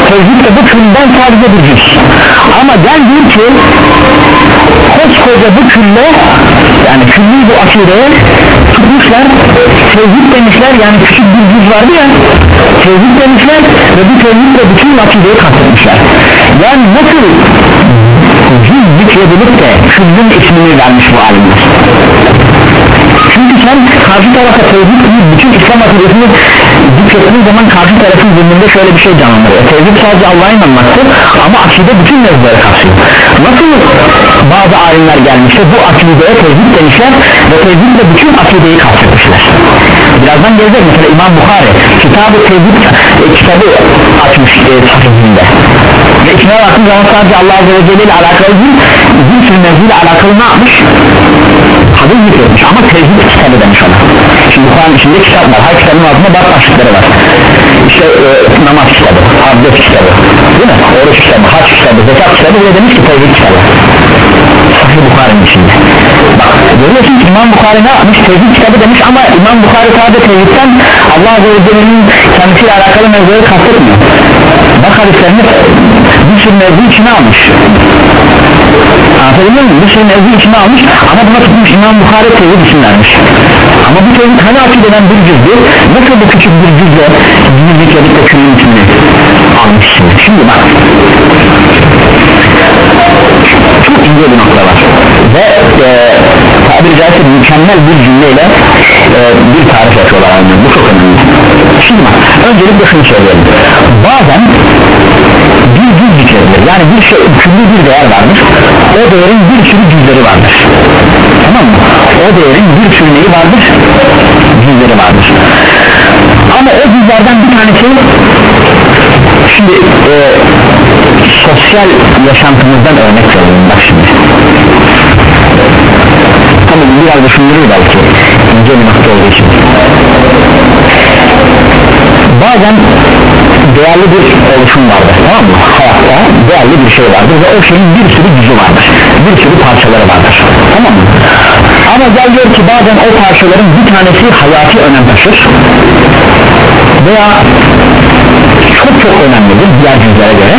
Tevhid de bu külden sadece bir cüz. Ama gel diyor ki koskoca bu külle yani külli bu akideye tutmuşlar tevhid demişler yani küçük bir cüz vardı ya tevhid demişler ve bu tevhidle bütün akideyi kastetmişler. Yani nasıl cüz zikredilip de küllün ismini vermiş bu alimler çünkü sen karşı tarafa tevhid gibi bütün İslam akidesini zikrettiğin zaman karşı tarafın zihninde şöyle bir şey canlandırıyor. Tevhid sadece Allah'a inanmaktır ama akide bütün mevzuları kapsıyor nasıl bazı alimler gelmişse bu akideye tevhid demişler ve tevhidle bütün akideyi kapsatmışlar birazdan gelecek. Mesela İmam Bukhari kitabı tevhid e, kitabı açmış e, sahibinde ve içine baktığın zaman sadece Allah Azze ve Celle ile alakalı değil bir sürü alakalı ne yapmış hadis zikretmiş ama tevhid kitabı demiş ona. Şimdi Kur'an içinde kitap var. Her kitabın altında bak başlıkları var. İşte e, namaz kitabı abdest kitabı değil mi? Oruç kitabı haç kitabı zekat kitabı. Ve demiş ki tevhid kitabı. Sahih Bukhari'nin içinde bak görüyorsun İmam Bukhari ne yapmış? Tevhid kitabı demiş ama İmam Bukhari sadece tevhidden Allah Azze ve Celle'nin kendisiyle alakalı mevzuları kastetmiyor. Bak hadislerini bir sürü mevzu içine almış. Anlatabiliyor muyum? Bu şeyin özü içine almış ama buna tutmuş İmam Bukhari tevhid isim vermiş. Ama bu tevhid hani akideden bir cüzdü? Nasıl bu küçük bir cüzle cüzlük edip de küllün içinde almış şimdi? Şimdi bak ince bir nokta var ve e, tabiri caizse mükemmel bir cümleyle e, bir tarif yapıyorlar anlıyor. bu çok önemli. Şimdi bak öncelikle şunu söyleyelim. Bazen bir cüz zikredilir yani bir şey külli bir değer vardır o değerin bir sürü cüzleri vardır. Tamam mı? O değerin bir sürü neyi vardır? Cüzleri vardır. Ama o cüzlerden bir tanesi şimdi e, sosyal yaşantımızdan örnek verelim bak şimdi. Tamam biraz düşündürür belki. İnce bir nokta olduğu için. Bazen değerli bir oluşum vardır tamam mı? Hayatta değerli bir şey vardır ve o şeyin bir sürü gücü vardır bir sürü parçaları vardır tamam mı? Ama gel gör ki bazen o parçaların bir tanesi hayati önem taşır veya çok çok önemlidir diğer cüzlere göre.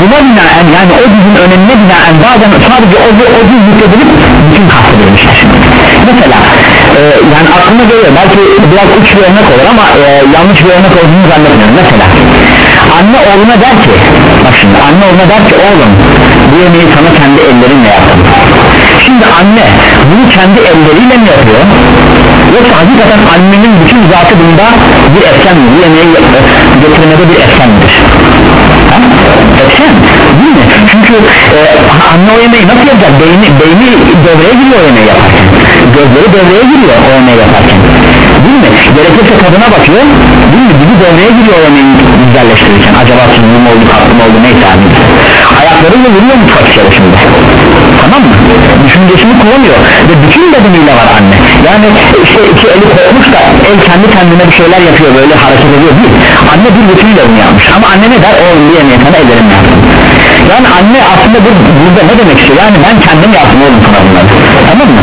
Buna binaen yani o cüzün önemine binaen bazen sadece o, o cüz yükledilip bütün kastedilmiştir mesela e, yani aklıma geliyor belki biraz uç bir örnek olur ama e, yanlış bir örnek olduğunu zannetmiyorum. Mesela anne oğluna der ki bak şimdi anne oğluna der ki oğlum bu yemeği sana kendi ellerinle yaptım. Şimdi anne bunu kendi elleriyle mi yapıyor yoksa hakikaten annenin bütün zatı bunda bir etken mi? Yemeği getirmede bir etken midir? Ha? etken değil mi? Çünkü e, anne o yemeği nasıl yapacak? Beyni, beyni devreye giriyor o yemeği yaparken. Gözleri devreye giriyor o yemeği yaparken değil mi gerekirse kadına bakıyor. Değil mi gibi devreye giriyor o yemeği güzelleştirirken. Acaba sunum mu oldu kalktım oldu neyse abi ayaklarıyla vuruyor mutfak içerisinde tamam mı? Düşüncesini kullanıyor. Ve bütün bedeniyle var anne. Yani işte iki eli kopmuş da el kendi kendine bir şeyler yapıyor böyle hareket ediyor değil. Anne bir bütünüyle bunu yapmış. Ama anne ne der? Bir yemeği sana ellerimle yaptım yani anne aslında bu, burada ne demek istiyor? Yani ben kendim yaptım oğlum sana bunları tamam mı?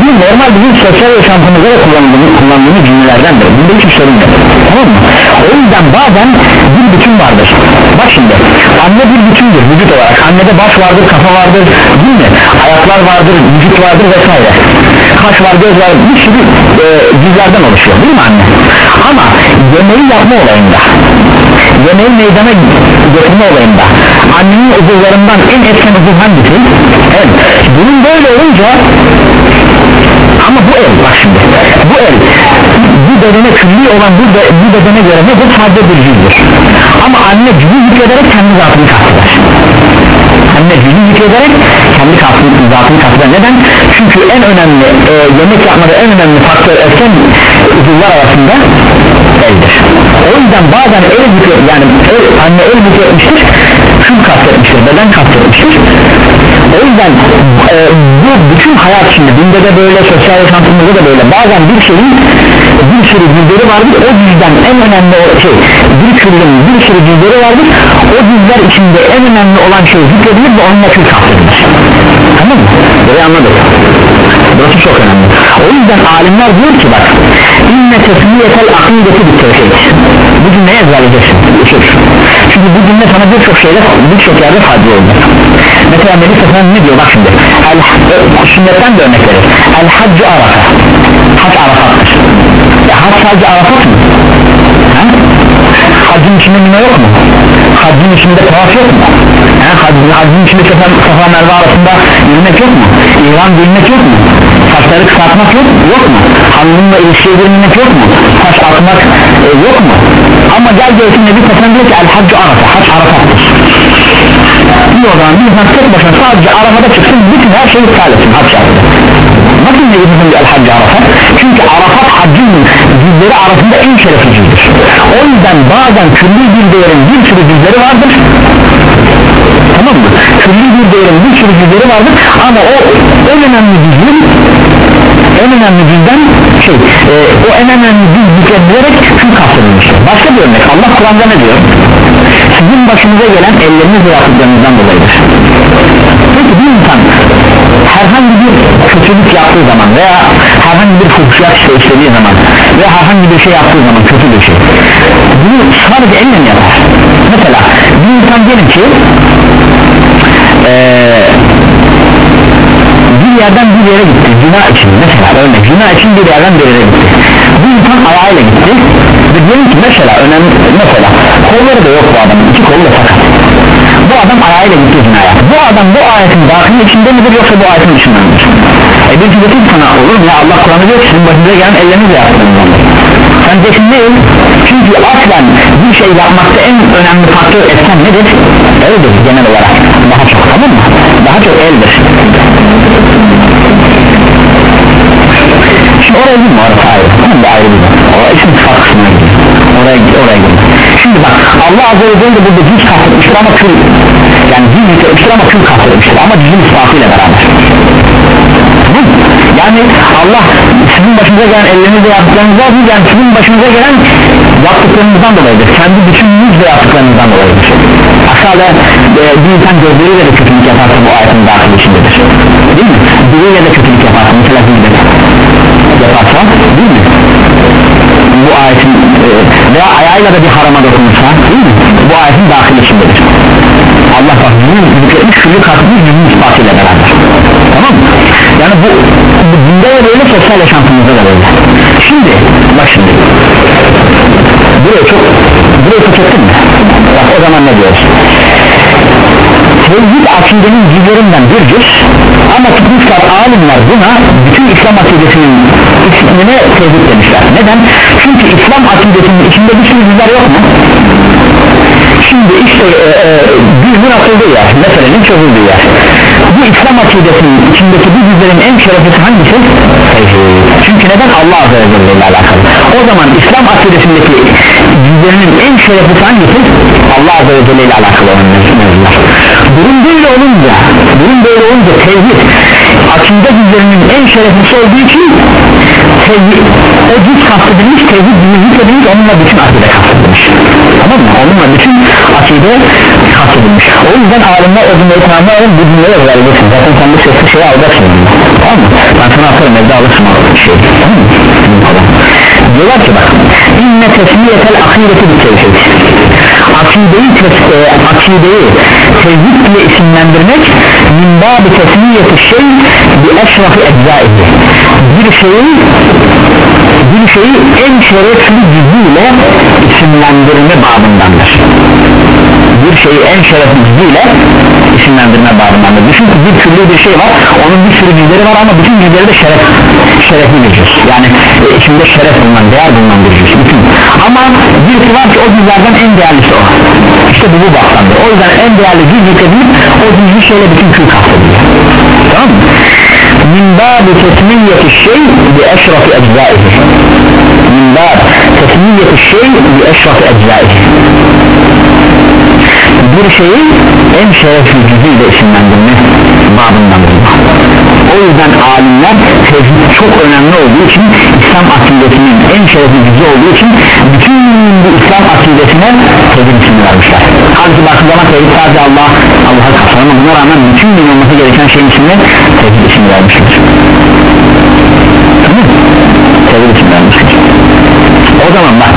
Bu normal bizim sosyal yaşantımızda da kullandığımız, kullandığımız cümlelerdendir bunda hiçbir sorun yok. Tamam mı? O yüzden bazen bir bütün vardır. Bak şimdi anne bir bütündür vücut olarak. Annede baş vardır kafa vardır değil mi? Ayaklar vardır vücut vardır vesaire. Kaş var göz var bir sürü e, cüzlerden oluşuyor. Değil mi anne? Ama yemeği yapma olayında yemeği meydana getirme olayında annenin uzuvlarından en etken uzuv hangisi? el. Bunun böyle olunca ama bu el bak şimdi bu el bu bedene külli olan bu, be, bu bedene göre ne bu sadece bir cüzdür ama anne cüzü yüklederek kendi zatını kasteder. Anne cüzü yüklederek kendi kastını, zatını kasteder. Neden? çünkü en önemli e, yemek yapmada en önemli faktör etken uzuvlar arasında eldir. O yüzden bazen el yükle, yani el, anne el yükletmiştir beden kastetmiştir. O yüzden e, bu bütün hayat içinde dinde de böyle sosyal yaşantımızda da böyle. Bazen bir şeyin bir sürü cüzleri vardır o yüzden en önemli şey bir küllün bir sürü cüzleri vardır. O cüzler içinde en önemli olan şey zikredilir ve onunla kül kastedilir. Tamam mı? burayı anladık. Burası çok önemli. O yüzden alimler diyor ki bak inne tesmiyetel akideti bir tevhid. Bu cümleyi ezberleyeceksin çünkü bu cümle sana birçok şeyde birçok yerde faydalı olacak. Mesela Nebi Sefan ne diyor? Bak şimdi. El, e, sünnetten de örnek verir el haccı arafa hac arafattır. Ya hac sadece arafat mı? Ha? Haccın içinde mine yok mu? haccın içinde tavaf yok mu? Ha? haccın, haccın içinde safa, safa merve arasında yürümek yok mu? İran bilmek yok mu? saçları kısaltmak yok, yok mu? hanımınla ilişkiye girmek yok mu? saç atmak e, yok mu? ama gel görsün Nebi Sefan diyor ki el haccı arafa hac arafattır bir o zaman bir insan tek başına sadece arafada çıksın bütün her şeyi iptal etsin hac yaptı nasıl ne bizim el haccı arafat. Çünkü arafat haccın cüzleri arasında en şerefli cüzdür o yüzden bazen külli bir değerin bir sürü cüzleri vardır. Tamam mı? Külli bir değerin bir sürü cüzleri vardır. Ama o en önemli cüzün en önemli cüzden şey e, o en önemli cüz zikredilerek şu kastedilmiştir başka bir örnek. Allah Kur'an'da ne diyor? Sizin başınıza gelen elleriniz ve dolayıdır çünkü bir insan herhangi bir kötülük yaptığı zaman veya herhangi bir fuhşiyat işlediği zaman veya herhangi bir şey yaptığı zaman kötü bir şey bunu sadece elle yapar? Mesela bir insan diyelim ki ee, bir yerden bir yere gitti zina için mesela örnek zina için bir yerden bir yere gitti insan ayağıyla gitti. Ve diyelim ki mesela önemli mesela kolları da yok bu adamın. İki kolu da sakat bu adam ayağıyla gitti zinaya bu adam bu ayetin dahilin içinde midir yoksa bu ayetin dışında mıdır? E bir dedim sana olur ya? Allah Kur'an'ı diyor ki sizin başınıza gelen ellerinizle yaptınız sen ne çünkü aslen bir şey yapmakta en önemli faktör etken nedir? Eldir genel olarak. Daha çok tamam mı? Daha çok eldir Şimdi oraya girme orası ayrı Tamam da ayrı bir Oraya işin sıfat kısmına gidiyor Oraya, oraya girme Şimdi bak Allah Azze ve Celle burada cüz kastetmiştir ama kül. Yani cüz yükletmiştir ama kül kastetmiştir Ama cüzün sıfatıyla beraber? Yani Allah sizin başınıza gelen ellerinizle yaptıklarınızda değil yani sizin başınıza gelen yaptıklarınızdan dolayıdır. Kendi bütününüzle yaptıklarınızdan dolayıdır. Aşağıda e, bir insan gözleriyle de kötülük yaparsa bu ayetin dahil içindedir. Değil mi? diliyle de kötülük yaparsa mesela hizmet yaparsa değil mi? bu ayetin e, veya ayağıyla da bir harama dokunursa değil mi? bu ayetin dahil içindedir Allah bak bunu zikretmiş şunu katmış bizim ispatıyla beraber tamam mı? yani bu, bu dinde de böyle sosyal yaşantımızda da böyle şimdi bak şimdi buraya çok buraya ettin mi? bak o zaman ne diyoruz tevhid akidenin cüzlerinden bir cüz ama tutmuşlar alimler buna bütün İslam akidesinin ismine tevhid demişler neden? çünkü İslam akidesinin içinde bir sürü cüzler yok mu? şimdi işte e, e, düzgün atıldığı yer meselenin çözüldüğü yer bu İslam akidesinin içindeki bu cüzlerin en şereflisi hangisi? çünkü neden Allah Azze ve Celle ile alakalı o zaman İslam akidesindeki cüzlerinin en şereflisi hangisi? Allah Azze ve Celle ile alakalı olan mevzular durum böyle olunca durum böyle olunca tevhid akide cüzlerinin en şereflisi olduğu için tevhid o cüz kastedilmiş tevhid cüzü yükledilmiş onunla bütün akide kastedilmiş. Tamam mı? onunla bütün akide kastedilmiş. O yüzden alimler o cümleyi tamamlayalım bu cümleyi özelleşsin zaten sen bu sesli şeyi alacaksın. Tamam mı? ben sana atarım evde alırsın o şeyi. Tamam mı? diyorlar ki bak inne tesmiyetel akideti bir tevhid. Akideyi, tes- e, akideyi tevhid ile isimlendirmek min babi tesmiyeti şey bi eşrafi eczaihi. Bir şeyi bir şeyi en şerefli cüzüyle isimlendirme babındandır. Bir şeyi en şerefli cüzüyle isimlendirme babındandır düşün ki bir türlü bir şey var onun bir sürü cüzleri var ama bütün cüzleri de şeref şerefli bir cüz. Yani e, içinde şeref bulunan değer bulunan bir cüz. Bütün. Ama birisi var ki o cüzlerden en değerlisi o. İşte bu bu baktandır o yüzden en değerli cüz yükledilip o cüzü şeyle bütün kül kastediliyor tamam mı? min babi tesmiyeti şey bi eşrafi eczaihi min bab tesmiyeti şey bi eşrafi eczaihi bir şeyi en şerefli cüzüyle isimlendirme babındandır o yüzden alimler tevhid çok önemli olduğu için İslam akidesinin en şerefli cüzü olduğu için bütün bu İslam akidesine tevhid ismini vermişler. Halbuki zaman tevhid sadece Allah Allah'a kapsar ama buna rağmen bütün din olması gereken şeyin ismini tevhid ismini vermişler. Tamam tevhid ismini vermişler. O zaman bak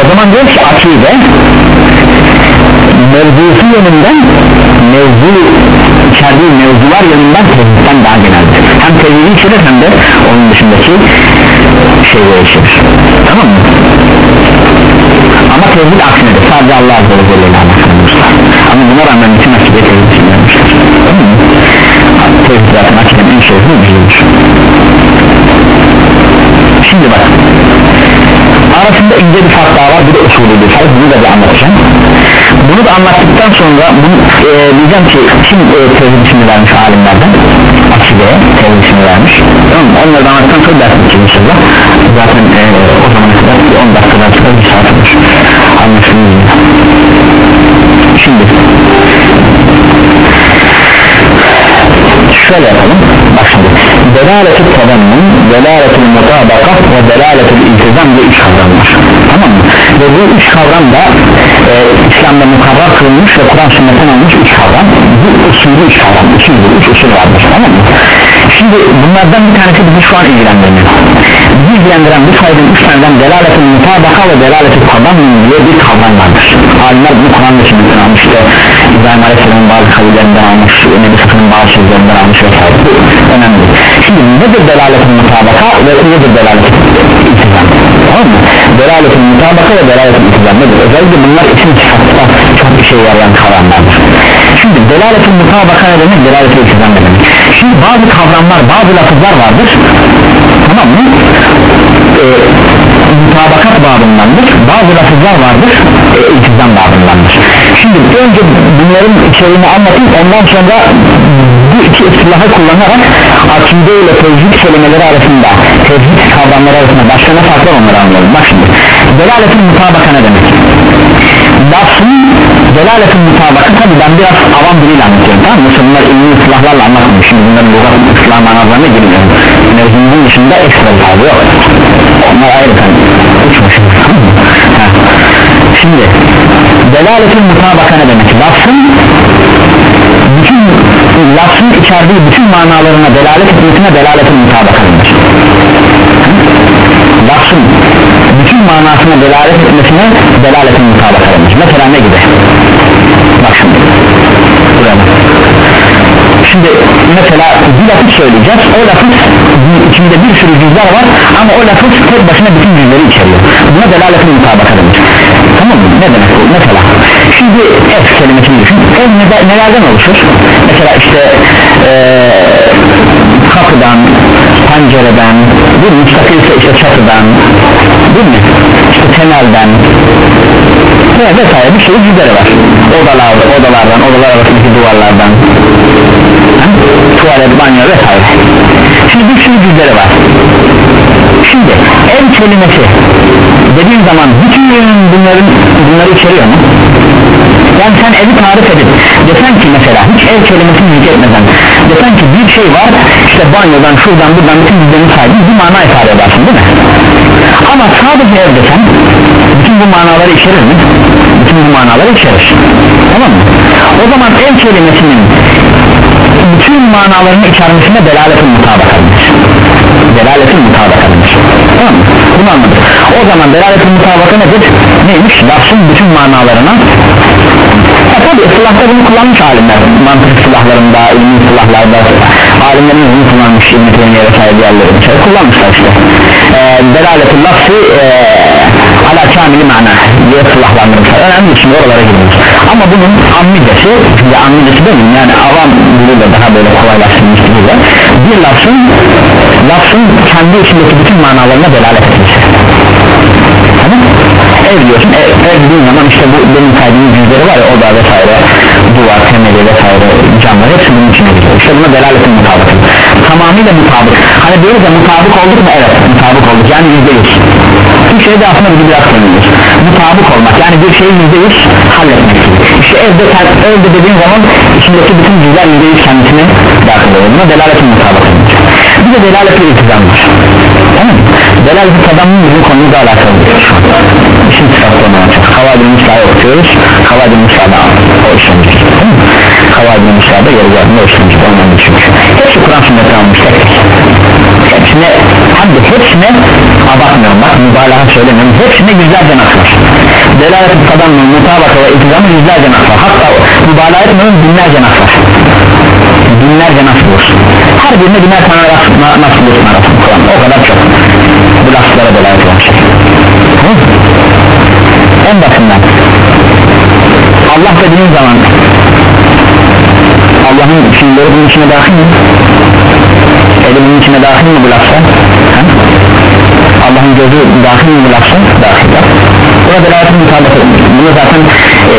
o zaman diyor ki akide mevzusu yönünden mevzu içerdiği mevzular yönünden tevhidden daha geneldir. Hem tevhidi içerir hem de onun dışındaki şeyleri içerir. Tamam mı? ama tevhid aksinedir sadece Allah Azze ve Celle ile alakalıdır ama buna rağmen bütün akide tevhid için vermiştir tamam mı? tevhid zaten akidenin en şerefli bir şimdi bak. Arasında ince bir fark daha var bir de usulü bir fark. Bunu da bir anlatacağım bunu da anlattıktan sonra bunu, e, diyeceğim ki kim e, tevhid ismini vermiş alimlerden? Akideye tevhid ismini vermiş. Tamam onları da anlattıktan sonra ders edeceğim inşallah. Zaten e, o zamana kadar 10 dakikadan sonra bir saat olur anlaşılıyor. Şimdi şöyle yapalım. Bak şimdi delaletül tadammun delaletül mutabakat ve delaletül iltizam diye üç kavram tamam mı? Ve bu üç kavram da e, İslam'da mukarrar kılınmış ve Kur'an sünnetten almış üç kavram. Bu usulü üç kavram usulü üç usul vardır tamam mı şimdi bunlardan bir tanesi bizi şu an ilgilendirmiyor bizi ilgilendiren bu saydığım üç taneden delaletül mutabaka ve delaletül tadammun diye bir kavram vardır. Alimler bunu Kur'an ve sünnetten almış işte İbrahim Aleyhisselam'ın bazı kavillerinden almış Nebi Sıfır'ın bazı sözlerinden almış vesaire. Önemli şimdi nedir delaletin mutabaka nedir delalet iltizam tamam mı? Delalet mutabaka ve delalet iltizam nedir? Özellikle bunlar isim sıfatta çok işe yarayan kavramlardır. Şimdi delalet mutabaka ne demek? Delalet iltizam ne demek şimdi bazı kavramlar bazı lafızlar vardır. Tamam mı? E, mutabakat babındandır. Bazı lafızlar vardır. E, iltizam babındandır. Şimdi önce bunların içeriğini anlatayım. Ondan sonra bu iki istilahı kullanarak akide ile tevhid kelimeleri arasında tevhid kavramları arasında başka ne fark var onları anlayalım bak şimdi delaletin mutabaka ne demek? Lafzın delaletin mutabaka tabi ben biraz avam diliyle anlatıyorum tamam mı? Bunlar ilmi ıslahlarla anlatmıyorum şimdi bunların lügat ıslah manalarına girmiyorum. Mevzunun dışında ekstra tabi yok. Onlar ayrı kan uçmuşum şimdi delaletin mutabaka ne demek? Lafzın bütün lafzın içerdiği bütün manalarına delalet etmesine delaletin mutabakalıdır lafzın bütün manasına delalet etmesine delaletin mutabakalıdır mesela ne gibi? Bak şimdi. Şimdi mesela bir lafız söyleyeceğiz o lafız içinde bir sürü cüzler var ama o lafız tek başına bütün cüzleri içeriyor. Buna delaletin mutabakalıdır tamam mı ne demek bu? Mesela şimdi es kelimesini düşün. Ev ne- nelerden oluşur? Mesela işte ee, kapıdan pencereden bir müstakil ise işte çatıdan değil mi? İşte temelden ve vesaire bir sürü cüzleri var. Odalar, odalardan odalar arasındaki duvarlardan. Ha? tuvalet banyo vesaire. Şimdi bir sürü cüzleri var şimdi ev kelimesi dediğin zaman bütün bunların bunları içeriyor mu? Yani sen evi tarif edip desen ki mesela hiç ev kelimesini zikretmeden desen ki bir şey var işte banyodan şuradan buradan bütün düzeni saydın bir mana ifade edersin değil mi? Ama sadece ev desen bütün bu manaları içerir mi? Bütün bu manaları içerir. Tamam mı? O zaman ev kelimesinin bütün manalarını içermesine delaletin mutabakalıdır delaletin mutabakalıdır tamam mı? Bunu anladık. O zaman delaletin mutabaka nedir? Neymiş? Lafzın bütün manalarına ya tabi ıslahta bunu kullanmış alimler. Mantık ıslahlarında ilmi ıslahlarda alimlerin bunu kullanmış ilmi teymiye vesaire diğerleri şey kullanmışlar işte. E, delaletin lafzı e, ala kamili mana diye ıslahlandırmışlar önemli şimdi oralara gidiyoruz. Ama bunun ammidesi şimdi ammidesi demeyeyim yani avam diliyle daha böyle kolaylaştırmış diliyle bir lafzın lafzın kendi içindeki bütün manalarına delalet etmesi tamam. Ev diyorsun ev, ev dediğin zaman işte bu benim saydığım yüzleri var ya oda vesaire duvar temeli vesaire camlar hepsi bunun içine giriyor. İşte buna delaletin mutabıkı. Tamamıyla mutabık. Hani diyoruz ya mutabık olduk mu? Evet mutabık olduk. Yani yüzde yüz. Bir şeyde aslında bizi biraz tanıyoruz mutabık olmak yani bir şeyi yüzde yüz halletmek işte evde, evde dediğin zaman içindeki bütün cüzler yüzde yüz kendisine dahil oluyor. Buna delaletin mutabıkı bir de delaletin iltizam var. Tamam mı? delaletin tadamın bizim konumuzla alakalı işin sıfatı onu alacağız Havadil Musa'yı okuyoruz. Havadil Musa'da o işlenecek Havadil Musa'da yarı yardım o işlenecek olmalı çünkü hepsi Kur'an sünnetten almış tek tek hepsine hem de hepsine abartmıyorum. Bak mübalağa söylemiyorum. Hepsine yüzlerce nas var. Delalet tadamın mutabaka ve iltizamı yüzlerce nas var. Hatta mübalağa etmiyorum binlerce nas var binlerce nas bulursun her birine biner tane nas, nas bulursun arasında Kur'an o kadar çok bu laflara delalet olan şey mı? en basından Allah dediğin zaman Allah'ın fiilleri bunun içine dahil mi? Eli bunun içine dahil mi bu lafza? Ha? Allah'ın gözü dahil mi bu lafza? Dahil Buna delaletini mutabak Bunu zaten e,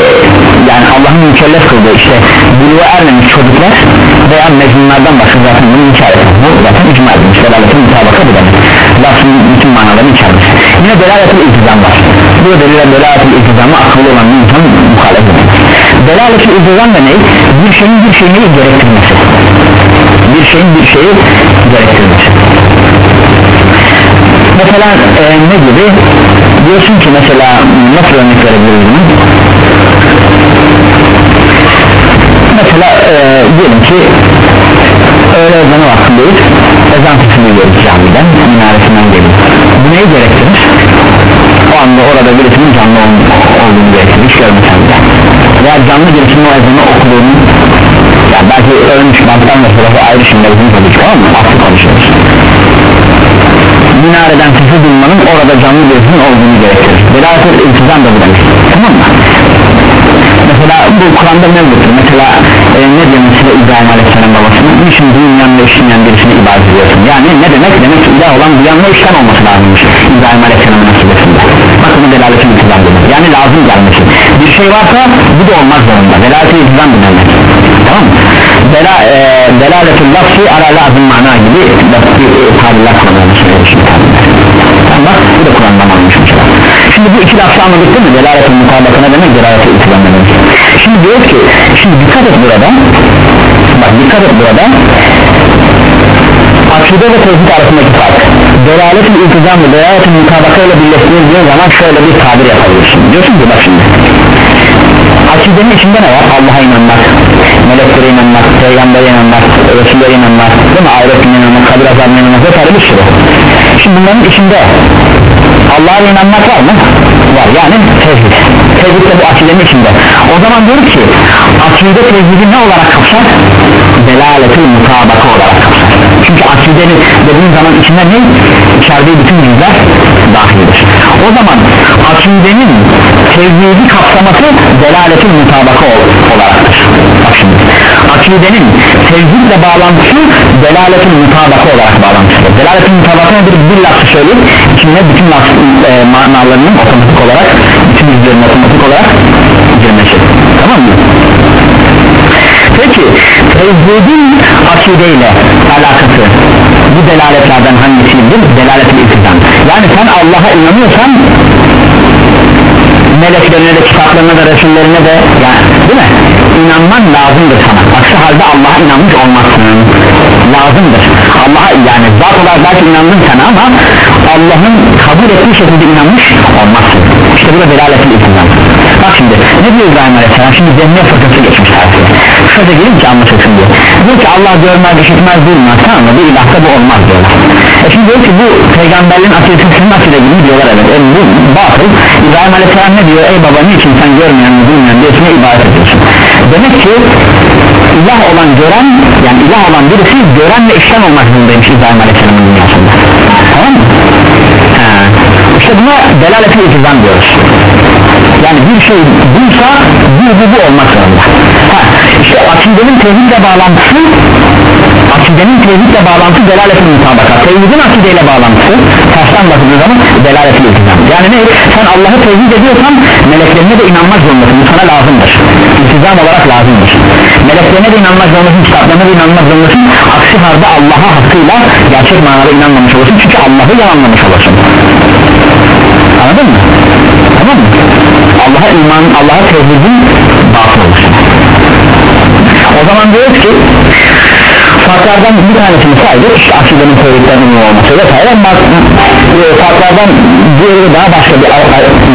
yani Allah'ın mükellef kıldığı işte buluğa ermemiş çocuklar veya mecnunlardan başka zaten bunu inkar eder. Bu zaten icma edilmiş. Delaletin mutabaka bu demek. Lafzın bütün manalarını içermiş. Yine delaletin iltizam var. Bu delile delaletin iltizamı akıllı olan bir insan muhalefet eder. Delaletin iltizam da ne? Bir şeyin bir şeyini gerektirmesi. Bir şeyin bir şeyi gerektirmesi. Mesela e, ne gibi? Diyorsun ki mesela nasıl örnek verebiliriz? Mesela e, diyelim ki öğle ezanı vaktindeyiz ezan sesini duyuyoruz camiden minaresinden geliyor bu neyi gerektirir? o anda orada birisinin canlı olduğunu gerektirir hiç görmesen bile veya canlı birisinin o ezanı okuduğunu yani belki ölmüş banttan tarafı ayrı şimdi bizim tabii tamam mı? aklı konuşuyoruz minareden sesi duymanın orada canlı birisinin olduğunu gerektirir Delalet-ül iltizam da bu demek. Tamam mı? mesela bu Kur'an'da mevcuttur mesela e, ne diyor mesela İbrahim Aleyhisselam babasının niçin duymayan ve işlemeyen birisini ibadet ediyorsun yani ne demek? Demek ki olan duyan ve işten olması lazımmış İbrahim Aleyhisselam'ın nasibesinde bak bunu delaletin iltizam denir yani lazım gelmesi. Bir şey varsa bu da olmak zorunda. Delaletin iltizam denir tamam mı? Dela, e, delaletin lafı ala lazım mana gibi lafı tabirler kullanılmış bak bu da Kur'an'dan almış mesela şimdi bu iki lafı anladık değil mi? Delaletin mutabakı ne demek delaletin iltizam demek. Şimdi diyor ki şimdi dikkat et burada. Bak dikkat et burada akide ve tevhid arasındaki fark. Delaletin iltizam ve delaletin mutabaka ile birleştirildiği zaman şöyle bir tabir yapabilirsin. Diyorsun ki bak şimdi. Akidenin içinde ne var? Allah'a inanmak meleklere inanmak peygambere inanmak resullere inanmak değil mi? Ahiret inanmak kabir azabına inanmak vesaire bir sürü. Şimdi bunların içinde Allah'a inanmak var mı? var. Yani tevhid. Tevhid de bu akidenin içinde. O zaman diyoruz ki akide tevhidi ne olarak kapsar? delaletin mutabaka olarak kapsar çünkü akidenin dediğin zaman içinde ne? içerdiği bütün bilgiler dahildir. O zaman akidenin tevhidi kapsaması delaletin mutabaka olaraktır. Bak şimdi akidenin tevhidle bağlantısı delaletin mutabaka olarak bağlantısıdır delaletin mutabaka nedir? Bir lafı söyleyip içine bütün laf, e, manalarının otomatik olarak bütün yüzlerin otomatik olarak girmesi. Tamam mı? Peki tevhidin akideyle alakası bu delaletlerden hangisidir? delaletin iltizam yani sen Allah'a inanıyorsan meleklerine de kitaplarına da resullerine de yani değil mi? İnanman lazımdır sana. Aksi halde Allah'a inanmış olmazsın. Lazımdır. Allah'a yani zat olarak belki inandın sen ama Allah'ın kabul ettiği şekilde inanmış olmazsın. İşte bu da delaletin iltizam bak şimdi ne diyor İbrahim Aleyhisselam? Şimdi cennet fırkası geçmiş şöyle gelin ki anlaşılsın diyor. Diyor ki Allah görmez işitmez duymaz tamam mı? Bu ilahta bu olmaz diyorlar. E şimdi diyor ki bu peygamberlerin akidesi sizin akide gibi diyorlar. Evet e, bu batıl. İbrahim Aleyhisselam ne diyor? Ey baba niçin sen görmeyen duymayan birisine ibadet ediyorsun? Demek ki ilah olan gören yani ilah olan birisi gören ve işten olmak zorundaymış İbrahim Aleyhisselam'ın dünyasında. Tamam mı? Ha. işte buna delaletin iltizam diyoruz yani bir şey buysa bu bu bu olmak zorunda ha, işte akidenin tevhidle bağlantısı akidenin tevhidle bağlantısı delaletin mutabaka tevhidin akideyle bağlantısı tersten bakıldığı zaman delaletin iltizam yani ne? Sen Allah'ı tevhid ediyorsan meleklerine de inanmak zorundasın. Bu sana lazımdır. İltizam olarak lazımdır. Meleklerine de inanmak zorundasın kitaplarına da inanmak zorundasın. Aksi halde Allah'a hakkıyla gerçek manada inanmamış olursun. Çünkü Allah'ı yalanlamış olursun. Anladın mı? tamam mı? Allah'a iman, Allah'a tevhidin batıl olursun. O zaman diyoruz ki farklardan bir tanesini saydık işte akidenin tevhidden umum olması vesaire. Ama e, farklardan diğeri daha başka bir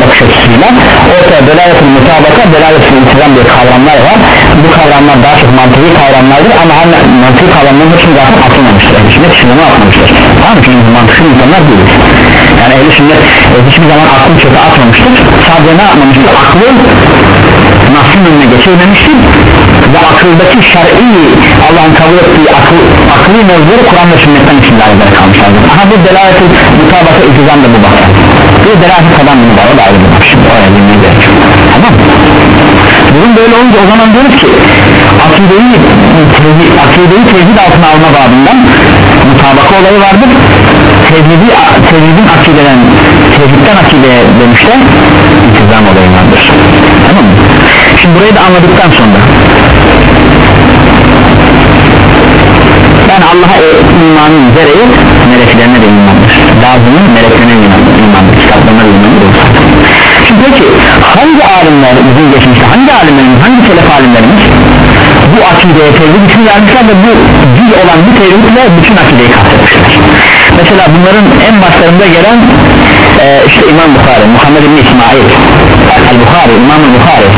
bakış açısıyla ortaya delalet-ül mutabaka delalet-ül iltizam diye kavramlar var. Bu kavramlar daha çok mantıklı kavramlardır ama hani mantıklı kavramların hepsini zaten atılmamıştır ehl sünnet hiçbir atmamıştır tamam mı? çünkü mantıklı insanlar değiliz. Yani ehl sünnet e, hiçbir zaman aklını çöpe atmamıştır. Sadece ne yapmamıştır? Aklı nasıl önüne geçirmemiştir. Ve akıldaki şer'i Allah'ın kabul ettiği akıl, akli mevzuları Kur'an ve sünnetten isimlerden kalmışlardır aha bu delaletin mutabaka iltizam da bu bakar. Bir delaletin taban bunu bağlı da ayrı bir bak şimdi oraya bilmeye gerek tamam. Durum böyle olunca o zaman diyoruz ki akideyi tevhid, akideyi tevhid altına alma babından mutabaka olayı vardır. Tevhidi, tevhidin akideden tevhidden akideye dönüşte iltizam olayı vardır. Tamam mı? şimdi burayı da anladıktan sonra yani Allah'a imanın gereği meleklerine de imandır. Lazımın meleklerine imandır, imandır kitaplarına imandır. Şimdi peki hangi alimler bizim geçmişte hangi alimlerimiz hangi selef alimlerimiz bu akideye tevhid için vermişler ve bu cüz olan bu tevhidle bütün akideyi kastetmişler? Mesela bunların en başlarında gelen e, işte İmam Bukhari Muhammed bin İsmail El-Bukhari İmam Bukhari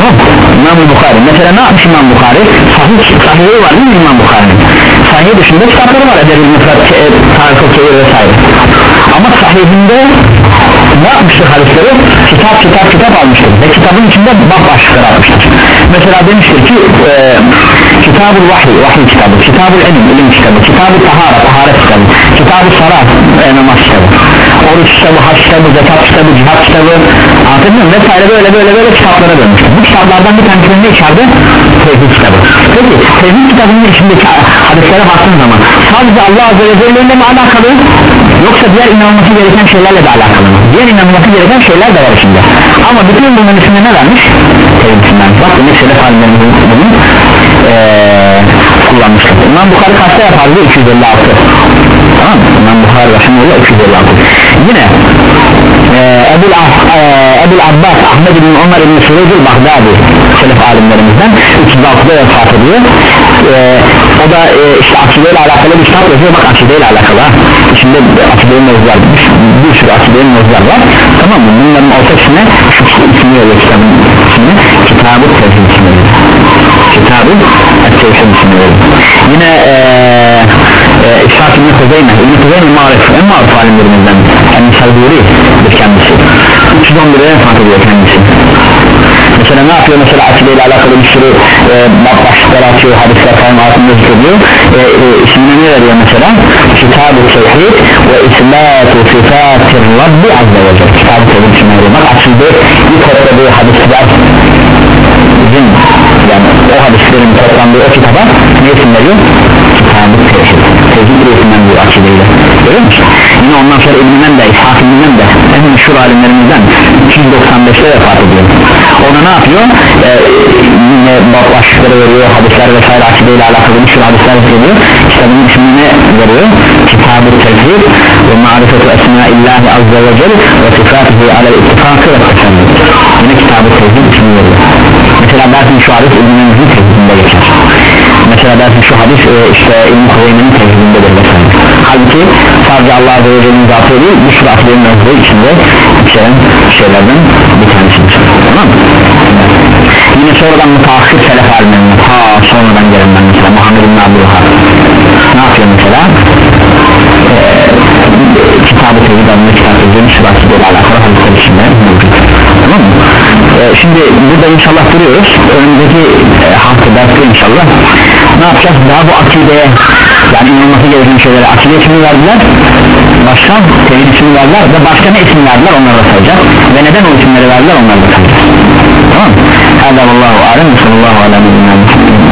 tamam İmam Bukhari. Mesela ne yapmış İmam Bukhari? Sahih, sahihi var değil mi İmam Bukhari'nin? Sahih dışında kitapları var. Edeb-i Müfret, Tarif-ı Kebir vesaire. Ama sahihinde ne yapmıştır hadisleri kitap kitap kitap almıştır ve kitabın içinde bak başlıkları atmıştır mesela demiştir ki e, kitabul vahiy vahiy kitabı. Kitabul ilim ilim kitabı. Kitabı tahara taharet kitabı. Kitabı salat e, namaz kitabı oruç kitabı haç kitabı zekat kitabı cihat kitabı. Anladın mı vesaire böyle böyle böyle kitaplara dönmüştür bu kitaplardan bir tanesinin ne içeride? Tevhid kitabı. Peki tevhid kitabının içindeki hadislere baktığın zaman sadece Allah Azze ve Celle ile mi alakalı yoksa diğer inanılması gereken şeylerle de alakalı mı? Diğer inanılması gereken şeyler de var içinde. Ama bütün bunların içinde ne vermiş? Tevhid içinden bak bu mesele alimlerimiz bunu ee, kullanmışlar İmam Bukhari kaçta yapardı 256 tamam mı? İmam Bukhari Rahimullah 256 yine e, Ebul, Ah- e, Abbas Ahmet bin Ömer bin Süreycül Bagdadi Selef alimlerimizden 306'da vefat ediyor. E, o da e, işte akideyle alakalı bir kitap yazıyor. Bak akideyle alakalı içinde akideyle mevzular bir, bir sürü akideyle mevzular var. Tamam mı? Bunların ortak ismine şu ismi yazıyor kitabın ismini. Kitab-ı Tevhid ismi yazıyor. Kitab-ı Tevhid ismi yine eee e, İshak İbni Kuzeyme İbni Kuzeyme marif en marif alimlerimizden yani Salvuri'dir kendisi. 311'e vefat ediyor kendisi. Mesela ne yapıyor? Mesela akide ile alakalı bir sürü e, başlıklar atıyor hadisler falan altında zikrediyor e, e, ismini ne veriyor mesela? Kitab-ı Tevhid ve İslat-ı Sifatir Rabbi Azze ve Celle. Kitab-ı Tevhid ismini veriyor. Bak akide ilk topladığı hadisler bizim yani o hadislerin toplandığı o kitaba ne isim veriyor? Kitab-ı Tevhid Tevhid reisinden bir akideyle görüyor musun? yine ondan sonra İbn-i de İshak İbn-i de en meşhur alimlerimizden 295'te vefat ediyor. O da ne yapıyor? Ee, yine başlıkları veriyor hadisler vesaire akideyle alakalı bir sürü hadisler veriyor. Bunun ismini veriyor. Kitab-ı Tevhid ve Marifetu Esma-illahi Azze ve Celle ve Sifatihi alel ittifakı ve tesammet yine Kitab-ı Tevhid ismini veriyor. Mesela dersin şu hadis İbn-i tevhidinde geçer mesela dersin şu hadis e, işte İbn-i Kuzeyme'nin tevhidindedir vesaire halbuki sadece Allah Azze ve Celle'nin zatı değil bir sürü akidenin özleri içinde içeren şeylerden bir tanesidir tamam mı? yine sonradan mutaakhir selef alimlerinin ha sonradan gelenler mesela Muhammed bin Abdülhar ne yapıyor mesela? Ee, kitabı tevhid adında kitap yazıyor bir sürü alakalı hadisler içinde mevcut. Tamam mı? Ee, şimdi burada inşallah duruyoruz. Önümüzdeki e, hafta derste inşallah. Ne yapacağız? Daha bu akideye yani inanılması gereken şeylere akide ismini verdiler. Başka tevhid ismini verdiler ve başka ne isim verdiler onları da sayacağız. Ve neden o isimleri verdiler onları da sayacağız. Tamam mı? Hâdâ vallahu alem sallallahu aleyhi ve sellem